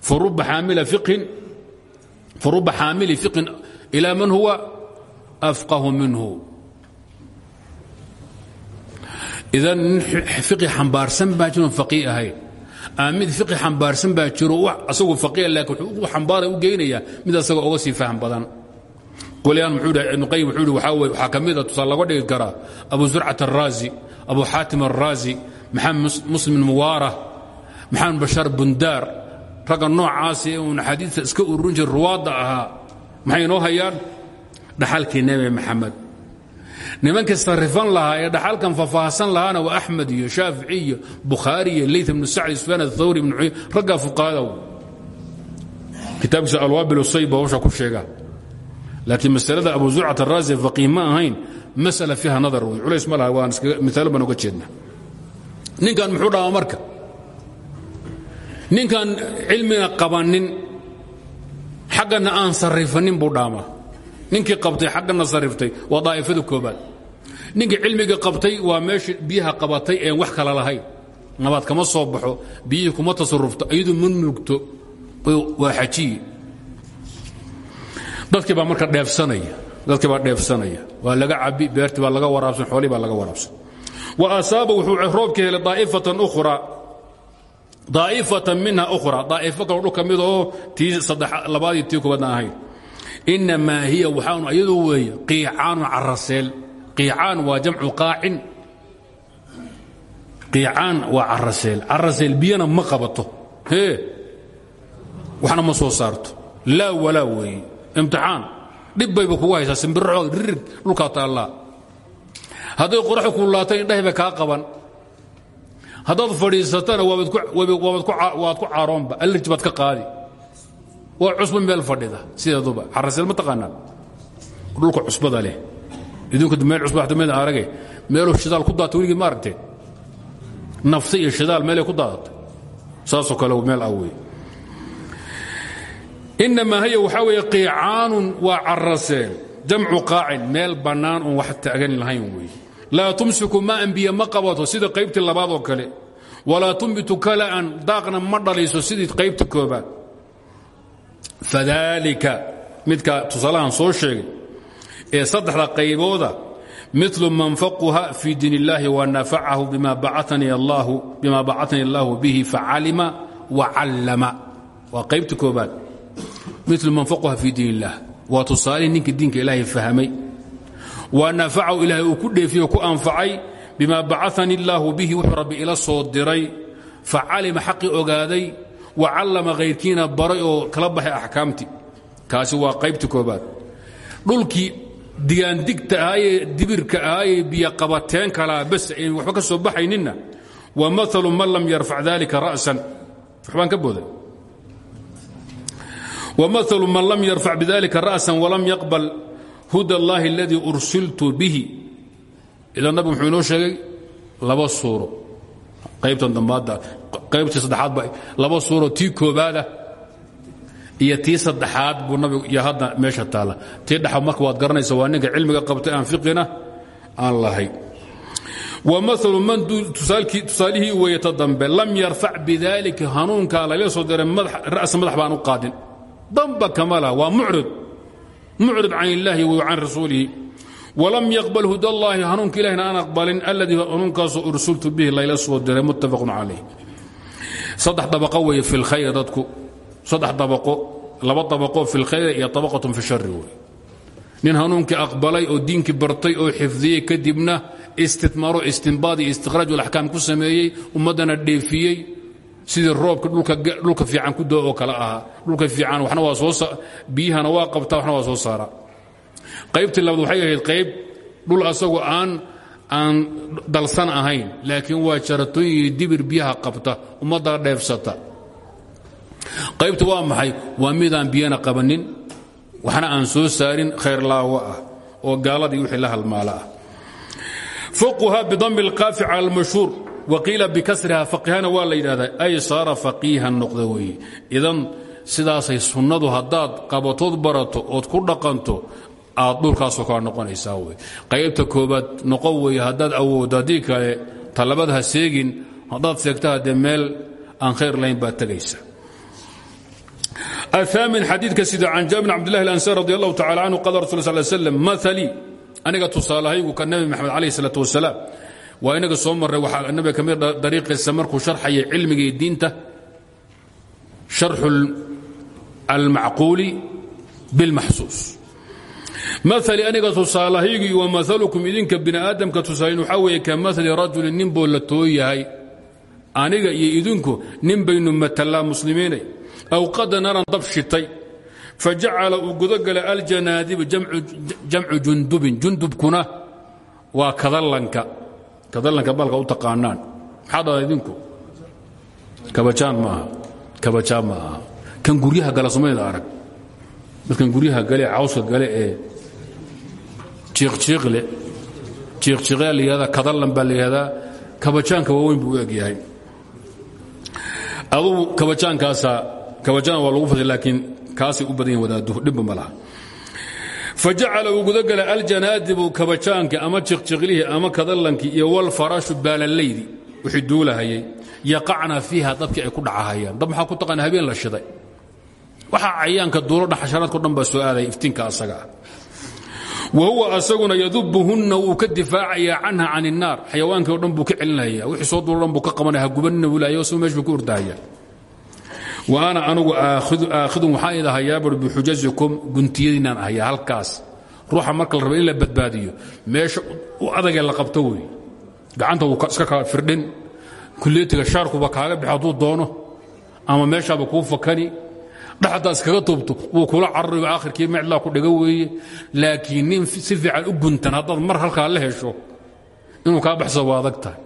Speaker 1: Faruba xaamila fiqhin faruba xaamili fiqhin ilaa man huwa afqahu minhu. Idan nin fiqi xambaarsan baa jiro faqii ahayn ama mid fiqi xambaarsan baa jiro asagoo faqiya laakiin wuxuu u xambaara u geynayaa mid asaga oga sii faham badan. Qolyaan muxuu dhahay ibnu qayim wuxuu yidhi waxaa weye waxaa ka mid a tusaale laga dhigi karaa abu zurcat alraazi abu xaatim alraazi maxamed muslim muwaara maxamed bashaar bundaar ragga noocaasi ee uun xadiidta iska ururin jira ruwaadda ahaa maxay inoo hayaan? Dhaxalkii nebi maxamed. Nimankii sarifan lahaa ee dhaxalkan fafaahsan lahaana waa axmed iyo shaafici iyo bukhaari iyo leyt ibnu sacd sufyaan athawri ibnu cuyn raggaa fuqahada kitaabkiisa alwaabil sayba hawsha ku sheega laakiin masalada abu zurcat araazi faqiih ma ahayn masala fiiha nadar wey culays ma laha waan miaalo baan uga jeedna ninkan muxuu dhamaa marka ninkan cilmiga qabannin xaggana aan sarifanin buu dhaamaa ninkii qabtay xaggana sariftay waa daa'ifada koobaad. Ninkii cilmiga qabtay waa meesha biyaha qabatay een wax kala lahayn. Nabaad kama soo baxo biyihii kuma tasarufto iyadu ma nugto waa xajiye. Dadkii baa marka dheefsanaya dadkii baa dheefsanaya. Waa laga cabi beertii baa laga waraabsan xoolii baa laga waraabsan. Wa asaaba wuxuu roobka helay daa'ifatan ukhra daa'ifatan minha ukhra. Daa'ifo kaloo dhul ka mid oo tii labaadii tii koobaadna ahayn. Inamaa hiya waxaanu iyadu weeye qiicaanu caraseel qiicaan waa jamcu qaacin. Qiicaan waa caraseel caraseel biyana ma qabato. Waxna ma soo saarto. Laa walaa weeye. Imtixaan. Dhib bayba kugu haysaa simbirroxood ririg dhulkaa taallaa. Hadday qoraxu kullaatay indhahay qaban haddaad fadhiisatana waad ku caaroonba. Allerji baad ka qaadi. Waa cusba meel fadhida sideeduba. Caraseel ma taqaanaan. Dhulka cusbada leh. Idinku meel cusba meel arage meeluu shidaal ku daata weligii ma aragteen nafta iyo shidaal meelay ku daadatay saasoo kale meel ah wey inamaa hiya waxaa weeye qiicaanun waa caraseen jamcu qaacin meel bannaan oon wax taagan lahayn weeye laa tumsiku maaan biyo ma qabato sida qaybtii labaad oo kale. Walaa tumbitu kala'an daaqna ma dhalayso sidii qaybta koobaad fadalika midka tusaalahan soo sheegay ee saddexda qaybooda milu man faquha fii diin اllahi wanafacahu bima bacanii allahu bihi facalima wacallama waa qaybta koobaad milu man faquha fii diin illah waa tusaalihii ninka diinka ilaahay wa nafacahu ilaahay uu ku dheefiyo ku anfacay bima bacanii illaahu bihi wuxuu rabbi ila soo diray facalima xaqii ogaaday wa callama hayrkiina baray oo kala baxay axkaamtii kaasi waa qaybta koobaad dhulkii digaandigta ahaayee dibirka ahaayee biyoqabateen kalaa bas ayn waxba ka soo baxayninna wa maalu man lam yarfac dalika ra'san waxbaan ka booday ومثل من لم يرفع بذلك رأسا ولم يقبل hud اllahi اladii ursiltu bihi. Idan nabig muxuu inoo sheegay laba suuro. Qaybtan dambaadda qaybtii saddexaadba laba suuro tii koobaada iyo tii saddexaad buu nabigu iyo hadda meesha taalla tii dhexa marka waad garanaysa waa ninka cilmiga qabtay aan fiqina aan lahay. Wamalu man tusaalihii weyata dambe lam yarfac bidalika hanuunkaa laga soo diray ra'sa madax baan u qaadin. Damba kama laha waa mucrid mucrid can illaahi w can rasuulihi. Walam yaqbal huda allaahi hanuunka ilahina aan aqbalin alladii hanuunkaasoo ursultu bihi layla soo diray muttafaqun calayh. Saddex dabaqo weeye fi lkhayr dadku. Saddex dabaqo laba dabaqo fi lkhayr iyo dabaqatun fi shari wey nin hanuunkii aqbalay oo diinkii bartay oo xifdiyey kadibna istitmaaro istinbaad iyo istikhraaj alaxkaam ku sameeyey ummaddana dheefiyey sidii roobka dhulka fiican ku doo oo kale ahaa. Dhulka fiican wana waa soo biyahana waa qabtaa waxna waa soo saara. Qaybtii labaad waxay ahayd qayb dhul asagu aan aan dalsan ahayn laakiin waa jaratooyin dibir biyaha qabta ummadda dheefsata. Qaybta waa maxay? Waa midaan biyana qabanin waxna aan soo saarin khayrlaawo ah oo gaaladii wixii la halmaala ah. Fuquha bidami اlqaafi cala اlmashhuur waqiila bikasriha faqiihana waa la yidhahdaa ay saara faqiihan noqda weeye idan sidaasay sunnadu haddaad qabatood barato ood ku dhaqanto aad dhulkaasoo kala noqonaysaa wey qaybta koobaad noqon weeye haddaad awooddo haddii kale talabad ha seegin haddaad seegtaha dee meel aan khayr lahayn baad tegaysa aaamin xadiidka sida can jaabir bn abdillah alansaar radi allahu tacala canhu qala rasul sal slam maalii aniga tusaalahaygu ka nebi maxamed calayh isalaat wasalaam waa inaga soo marray waxaa nabiga ka mid dariiqiisa markuu sharxaya cilmiga iyo diinta sharxu almacquuli bilmaxsuus. Maali aniga tusaalahaygu wa maalukum idinka bini aadamka tusaalayn waxaa weeye ka maali rajulin nin boo aniga iyo idinku nin baynu matalaa aw qada naran dab shitay. Fajacala uu gudagalay aljanaadibu jamcu jundubin. Jundubkuna waa kadallanka kadallanka balka u taqaanaan. Maxaa dhada idinku? Kabajaan maaha kabajaan ma aha. Kan guryaha gala somayda arag. Dadkan guryaha gale cawska gale ee jiiqjiiqle jiiqjiiqyaa la yihahdaa kadallan baa la yihahdaa. Kabajaanka waaweyn buu u eg yahay. Adugu kabajaankaasaa kabajana waa lagu fasay laakiin kaasay u badan yihiin wadaaduhu dhibba ma laha fajacala uu gudagala aljanaadibu kabajaanka ama jiqjiqlihii ama kadallankii iyo walfarashu baalalaydi wixii duulahayay yaqacna fiiha dabkii ay ku dhacahayaan dab maxaa ku taqaana habeen la shiday waxaa cayaanka duulo dhaxasharaadko dhan baa soo aadaya iftiinka asaga ah wa huwa asaguna yadubuhunna wuu ka difaacayaa canha can innaar xayawaankii o dhan buu ka celinaya wixii wa ana anugu aakhidun waxaan ida hayaa bur bixujazikum guntiyadiinaan ahayaa halkaas. Ruuxa marka la raba in la badbaadiyo meesha u adagee la qabto wey gacanta wuu iska kaa firdhin. Kuleetiga shaarkuba kaaga bix hadduu doono ama meeshaaba kuu fakani. Dhaxaddaa iskaga tuubto wuu kula carariyo aakhirkii meclaa ku dhiga weeye laakiin nin si fiican u guntan haddaad mar halkaa la hesho inuu kaa baxso waa adag tahay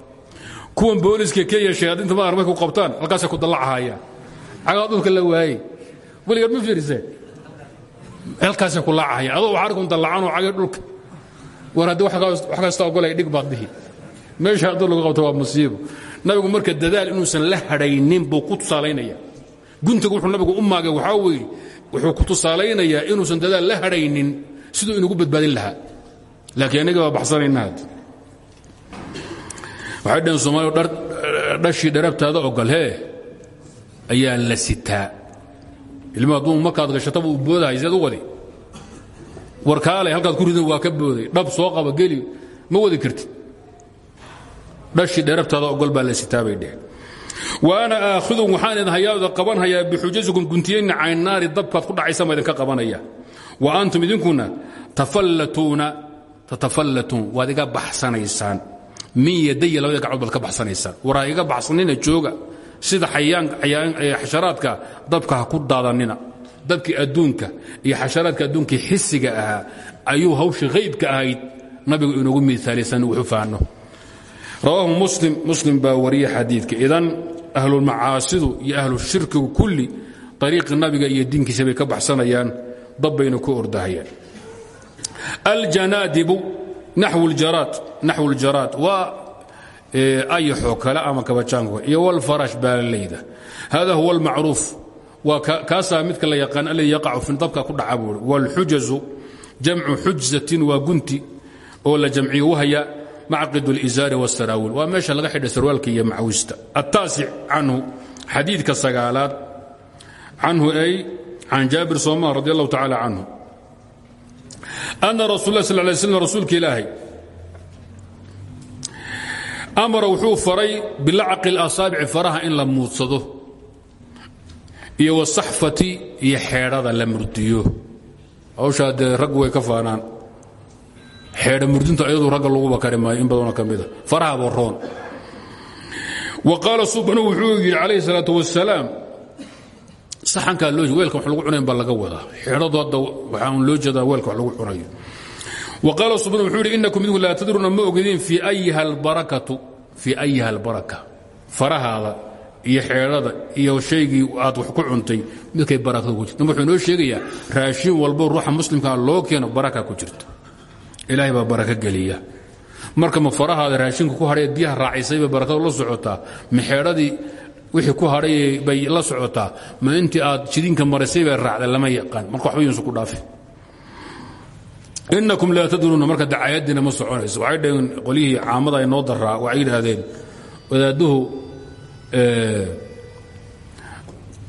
Speaker 1: kuwan booliska kenya shayaadiinta maar markay ku qabtaan halkaasay ku dallacahayaan cagaa dhulka la waaye weligaad ma fiiriseen halkaasay ku laacahayaan adoo waxaa arkun dallacanoo cagay dhulka. War haddii wax kasta ogolay dhig baad dhihi. Meesha hadduu lagu qabto waa musiibo. Nabigu marka dadaal inuusan la hadhaynin buu ku tusaalaynaya. Guntigu wuxuu nabigu u maagay waxaa weeye wuxuu ku tusaalaynayaa inuusan dadaal la hadhaynin siduu inagu badbaadin lahaa. Laakiin aniga baa baxsanayna had waxay dhaheen soomaaliya dhashii dharabtaada ogol hee ayaa la sitaa. Ilma hadduu markaad gashataba uu boodahay seed u wadi. War kaalay halkaad ku ridan waa ka booday. Dhab soo qaba geli ma wadi kartid. Dhashii dherabtaada ogol baa la sitaa bay dheheen wa ana aakhidun waxaan idin hayaada qabanhayaa bixujasikum guntiyayna caynnaari dabkaad ku dhacaysa ma idinka qabanaya. Wa antum idinkuna tafallatuuna tatafallatuun waad iga baxsanaysaan. Min labada gacmood baad ka baxsanaysaan. War ha iga jooga sida xasharaadka dabka ha ku daadanina. Dabkii adduunka iyo xasharaadka adduunkii xisiga ahaa ayuu hawshii haybka ahayd. Nabigu inoogu miaalisan wuxuu faano. Rawaahu muslim. Muslim baa wariye xadiidka. Idan ahlulmacaasidu iyo ahlushirkigu kulli ariiqii nabiga iyo diinkiisa bay ka baxsanayaan dab bayna ku ordahayaan. Aljanaadibu naxwu ljaraad waa ayaxoo kale ama kabajaanko iyo wlfarash baalalayda hada huwa almacruuf waa kaasaa midka la yaqaan alladii yaqacu fi dabka ku dhaca buuri wاlxujazu jamcu xujzatin waa gunti oo la jamciyo wahaya macqid اlizaari wاsaraawil waa meesha laga xidha sarwaalka iyo macwista aلtaasic canhu xadiidka sagaalaad canhu ay can jaabir sooma radi allahu tacaala canhu ana rasul lah sal lay slm rasuulka ilaahay amara wuxuu faray bilacqi اlasaabici faraha in la muudsado iyo wasaxfati iyo xeedhada la murdiyo. Hawshaa dee way ka faanaan. Xeedha murdinta ayadu ragga laguba kari in badanoo ka mida faraha baroon wa qaala wuxuu yidhi calayhi salaatu wasalaam saxankaa loo wax lagu cunayn baa laga wadaa. Xeedhadu waxaan loo weelka wax lagu cunayo wa qaala subanu wuxuu yidhi innakum idinku laa tadruuna ma ogidin fii ayiha albarakatu fii ayiha albaraka farahaada iyo iyo shaygii aad wax ku cuntay midkay barakada ku jirta wuxuu sheegayaa raashin walbo ruuxa muslimkaa loo keeno baraka ku jirta ilaahay baa baraka geliya marka ma farahaada raashinka ku hadhay biyaha raacisay bay barakadu la socotaa ma wixii ku hadhay bay la socotaa ma intii aad jidinka marisay bay raacday lama yaqaan marka waxba yuusan ku dhaafin inakum laa tadruuna marka dacaayadiina ma soconayso waxay dhaheen qolyihii caamada ay noo daraa waxay yidhaahdeen wadaadduhu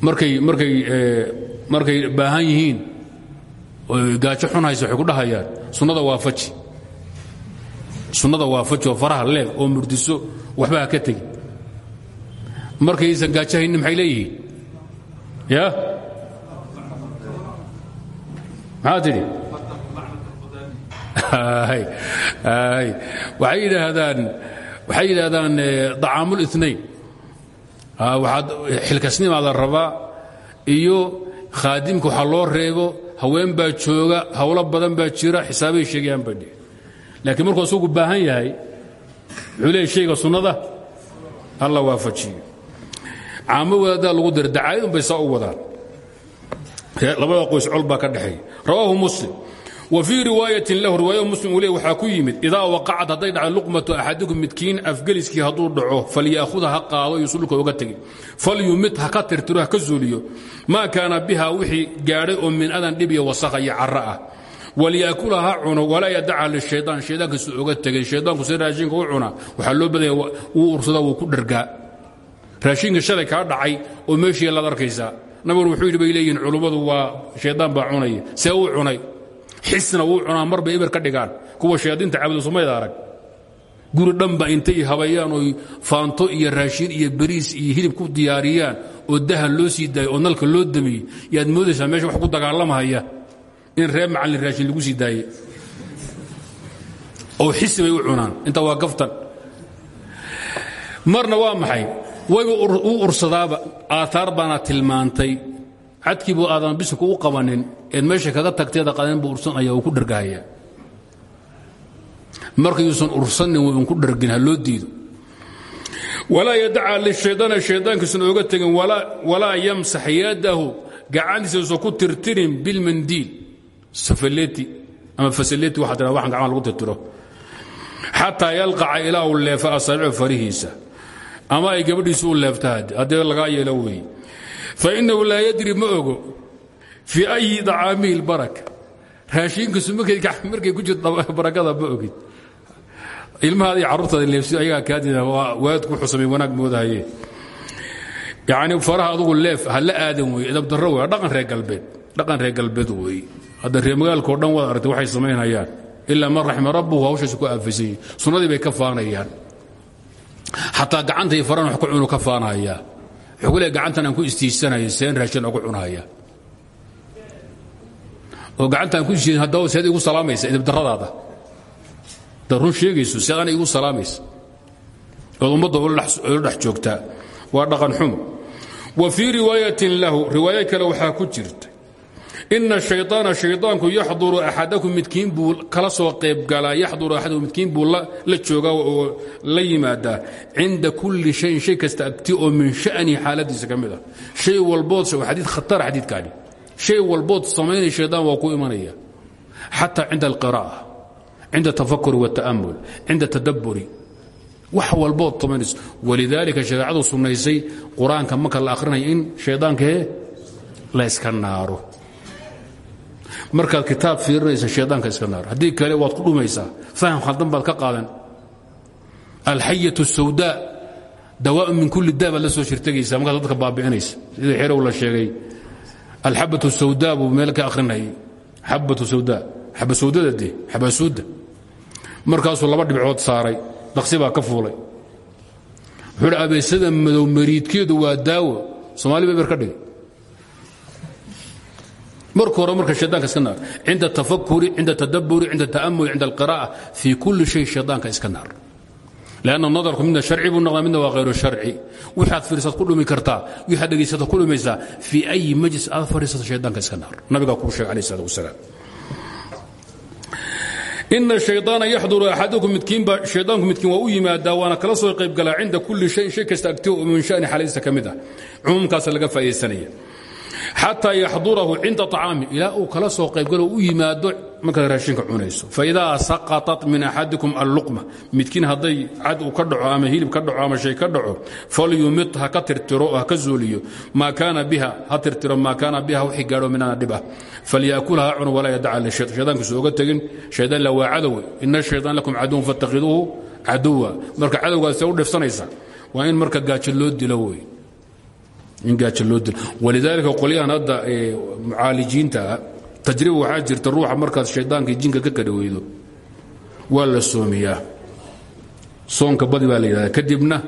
Speaker 1: markay markay markay baahan yihiin gaajo xun haysa waxay ku dhahayaan sunnada waafaji sunnada waafaji oo faraha leeg oo murdiso waxba ha ka tegi markaysan gaajo haynin maxay leeyihiin ya maxaa tidhi waxay yidhaahdaan yidhaahdaan dacaamul inayn waxaad xilkasnimaa la rabaa iyo khaadimka waxaa loo reebo haween baa jooga hawlo badan baa jira xisaabay sheegayaan bay dhih laakiin markuu asugu baahan yahay wuxuu leeyay shayga sunnada alla waafajiyo. Caamo wadaaddaa lagu dira dacaayadun bay saa u wadaan. Labada qoys col baa ka dhexeeya. Rawaahu muslim wa fii riwaayatin lahu riwaaya muslim uu le waxaa ku yimid idaa waqacad hadday dhacdo luqmatu axadikum midkiin afgeliskii hadduu dhaco falyaahuda ha qaado iyo sulka oga tegi falyumid ha ka tirtiro ha ka zuuliyo maa kaana biha wixii gaadhay oo min adan dhib iyo wasakha iyo carro ah. Walyakula ha cuno walaa yadaca lishayaan shaydaankiisu oga tegay shaydaanku si raashinka u cuna waxaa loo badanya wuu ursadaa wuu ku dhacay xisna wuu cunaa mar bay eber ka dhigaan. Kuwa shayaadiinta caabuda sumayda arag. Guri dhanba intay habayaan oy faanto iyo raashin iyo bariis iyo hilib ku diyaariyaan oo dahan loo sii daayo oo nalka loo damiyey yaad moodaysaa meesha wax ku dagaalamahaya in reer macallin raashin lagu sii daaye. Oo xisi bay u cunaan. Inta waa gaftan. Marna waa maxay? Wayba u ursadaaba aaaar baana tilmaantay cadkiibu aadan bisinku u qabanin eed meesha kaga tagteeda qadan buu ursanaya uu ku dhargahaya markayuusan ursanin way unku dhargin ha loo diido. Walaa yadaca lishaydaana shaydaankiisan ooga tegin walaa yamsax yadahu gacantiisa usan ku tirtirin bilmandiil safaleti ama fasaleti waxaa tiraa waxan gacmaha lagu tirtiro. Xataa yalqaca ilaa uu leefa asaabicu farihiisa. Ama ay gabadhiisu u leefta lagaa yeelo weeye fainahu laa yadri ma ogo. Fii ayi dacaamihi lbaraka raashiinkiisu markay ku jirto barakada ma ogid. Ilmahaada iyo carruurtaada leefsi ayagaa kaadida waadku xusamay wanaag moodahaye. Yacni faraha adugu leef ha la aadan weeye edabdarro wey dhaqan reer galbeed dhaqan reer galbeed weeye hadda reer magaalka o dhan waad aragtay waxay samaynayaan. Ilaa man raxima rabbuhu hawshaasi ku aafisayey sunnadii bay ka faanayaan. Xataa gacanta iyo faraan wax ku cunu ka faanahayaa leey gacantan aan ku istiisanaya seen raashin ogu cunahaya oo gacantaan ku istiisan haddaba seed igu salaamaysa idibdarradaada dad run sheegayso seed ana igu salaamaysa ood ummadda ula dhex joogtaa. Waa dhaqan xumo wa fii riwaayatin lahu riwaayo kale ku jirta ina shayaana shaydaanku yaxduru axadakum midkiin buu kala soo qaybgalaa yaxduru axadakum midkiin buu la joogaa oo la yimaadaa. Cinda kulli shayin shay kasta agti min sha'nihi xaaladiisa ka mid ah. Shay walbood xadii khatara xadiidkaani. Shay walbood samaynaya shaydaan waa ku imanaya. Xataa cinda alqiraa'a cinda tafakuri waاta'amul cinda tadabburi. Wax walbood samaynayso walidaalika shareecadu sunnaysay qur'aanka marka la akhrinayo in shaydaankee la yska markaad kitaab fiirinaysa shaydaanka iska naar. Hadii kale waad ku dhumaysaa. Faham khaldan baad ka qaadan. Alxayatu sawda dawaa min kulli daa baad la soo shirtagaysa markaas dadka baabi'inaysa. Sida xerow la sheegay. Alxabatu sawdaa buu meel ka akhrinayay. Xabatu sawdaa xabasawdada dee. Xabasuudda markaasuu laba dhibcood saaray. Daksi ka fuulay. Wuxuu hi madow mariidkeedu waa daawo. Soomaali ba ka dhigay marka hore marka shaydaanka iska naar. Cinda tafakuri cinda tadabburi cinda ta'amuli cinda alqiraa'a. Fii kulli shay shaydaanka iska naar. Lanna nadarku midna sharci buu noqdaa midna waa hayru sharci. Waxaad fiirsaad ku dhumi kartaa waxaad dhegaysata ku dhumaysaa fii ayi majlis aad fadhiisata shaydaanka iska naar. Nabigaa kuu sheegay alayh salatu wasalaam ina shayطaana yaxduru axadukum midkiinba shaydaanku midkiin waa u yimaadaa waana kala soo qaybgalaa cinda kulli shayin shay kasta agtiyo oo min shani xaaladiisa ka mid ah. Cumuumkaasa laga faa'idaysanaya xataa yaxdurahu inda طacaami ilaa uu kala soo qaybgalo u yimaado markaad raashinka cunayso. Faidaa saqaطat min axadikum alluqma. Midkiin hadday cad uu ka dhaco ama hilib ka dhaco ama shay ka dhaco falyumit ha ka tirtiro ha ka sooliyo maa kaana biha ha tirtiro maa kaana biha wixii gaadho minana dhib ah. Falyaakulha ha cuno walaa yadaca lishaytan shaydaankiisu oga tegin. Shaydaan la waa cadow. Ina lakum caduwan fatakhiduuhu caduwa. Marka cadowgaas u dhifsanaysa waa in marka gaajid loo dilo wey walidaalika qolyahan hadda mucaalijiinta tajriba waxaa jirta ruuxa markaad shaydaanka jinka ka kadhi weydo. Waa soonka badi baa la kadibna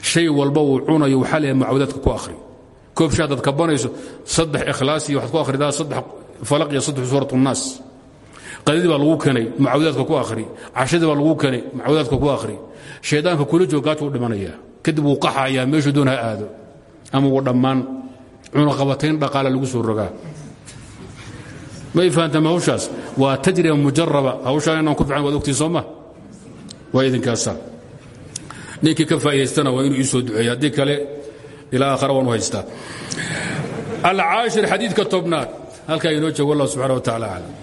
Speaker 1: shay walba uu cunayo waxaa la mucawadaadka ku akhri. Koob shay hadaad kabanayso saddex ikhlaas iyo waxaad ku akhridaa saddex falaq iyo saddex suurat unnaas qadidii baa lagu kenay mucawadaadka ku akhri. Cashadii baa lagu kenay mucawadaadka ku akhri. Shaydaanka kula joog gaajo u dhimanaya kadib wuu qaxayaa meeshuu doon aado ama uu dhammaan. Cunaqabatayn dhaqaale lagu soo rogaa. May fahantam hawshaas? Waa tajriba mujaraba hawshaan ku fiican waad soo ma? Waa idinkaasa ninkii ka faa'idaystana waa inuu ii soo duceeya haddii kale ilaa aakhara waan u haystaa. Alcaashir xadiidka tobnaad. Halkaa inoo joogo allah subxana wa tacala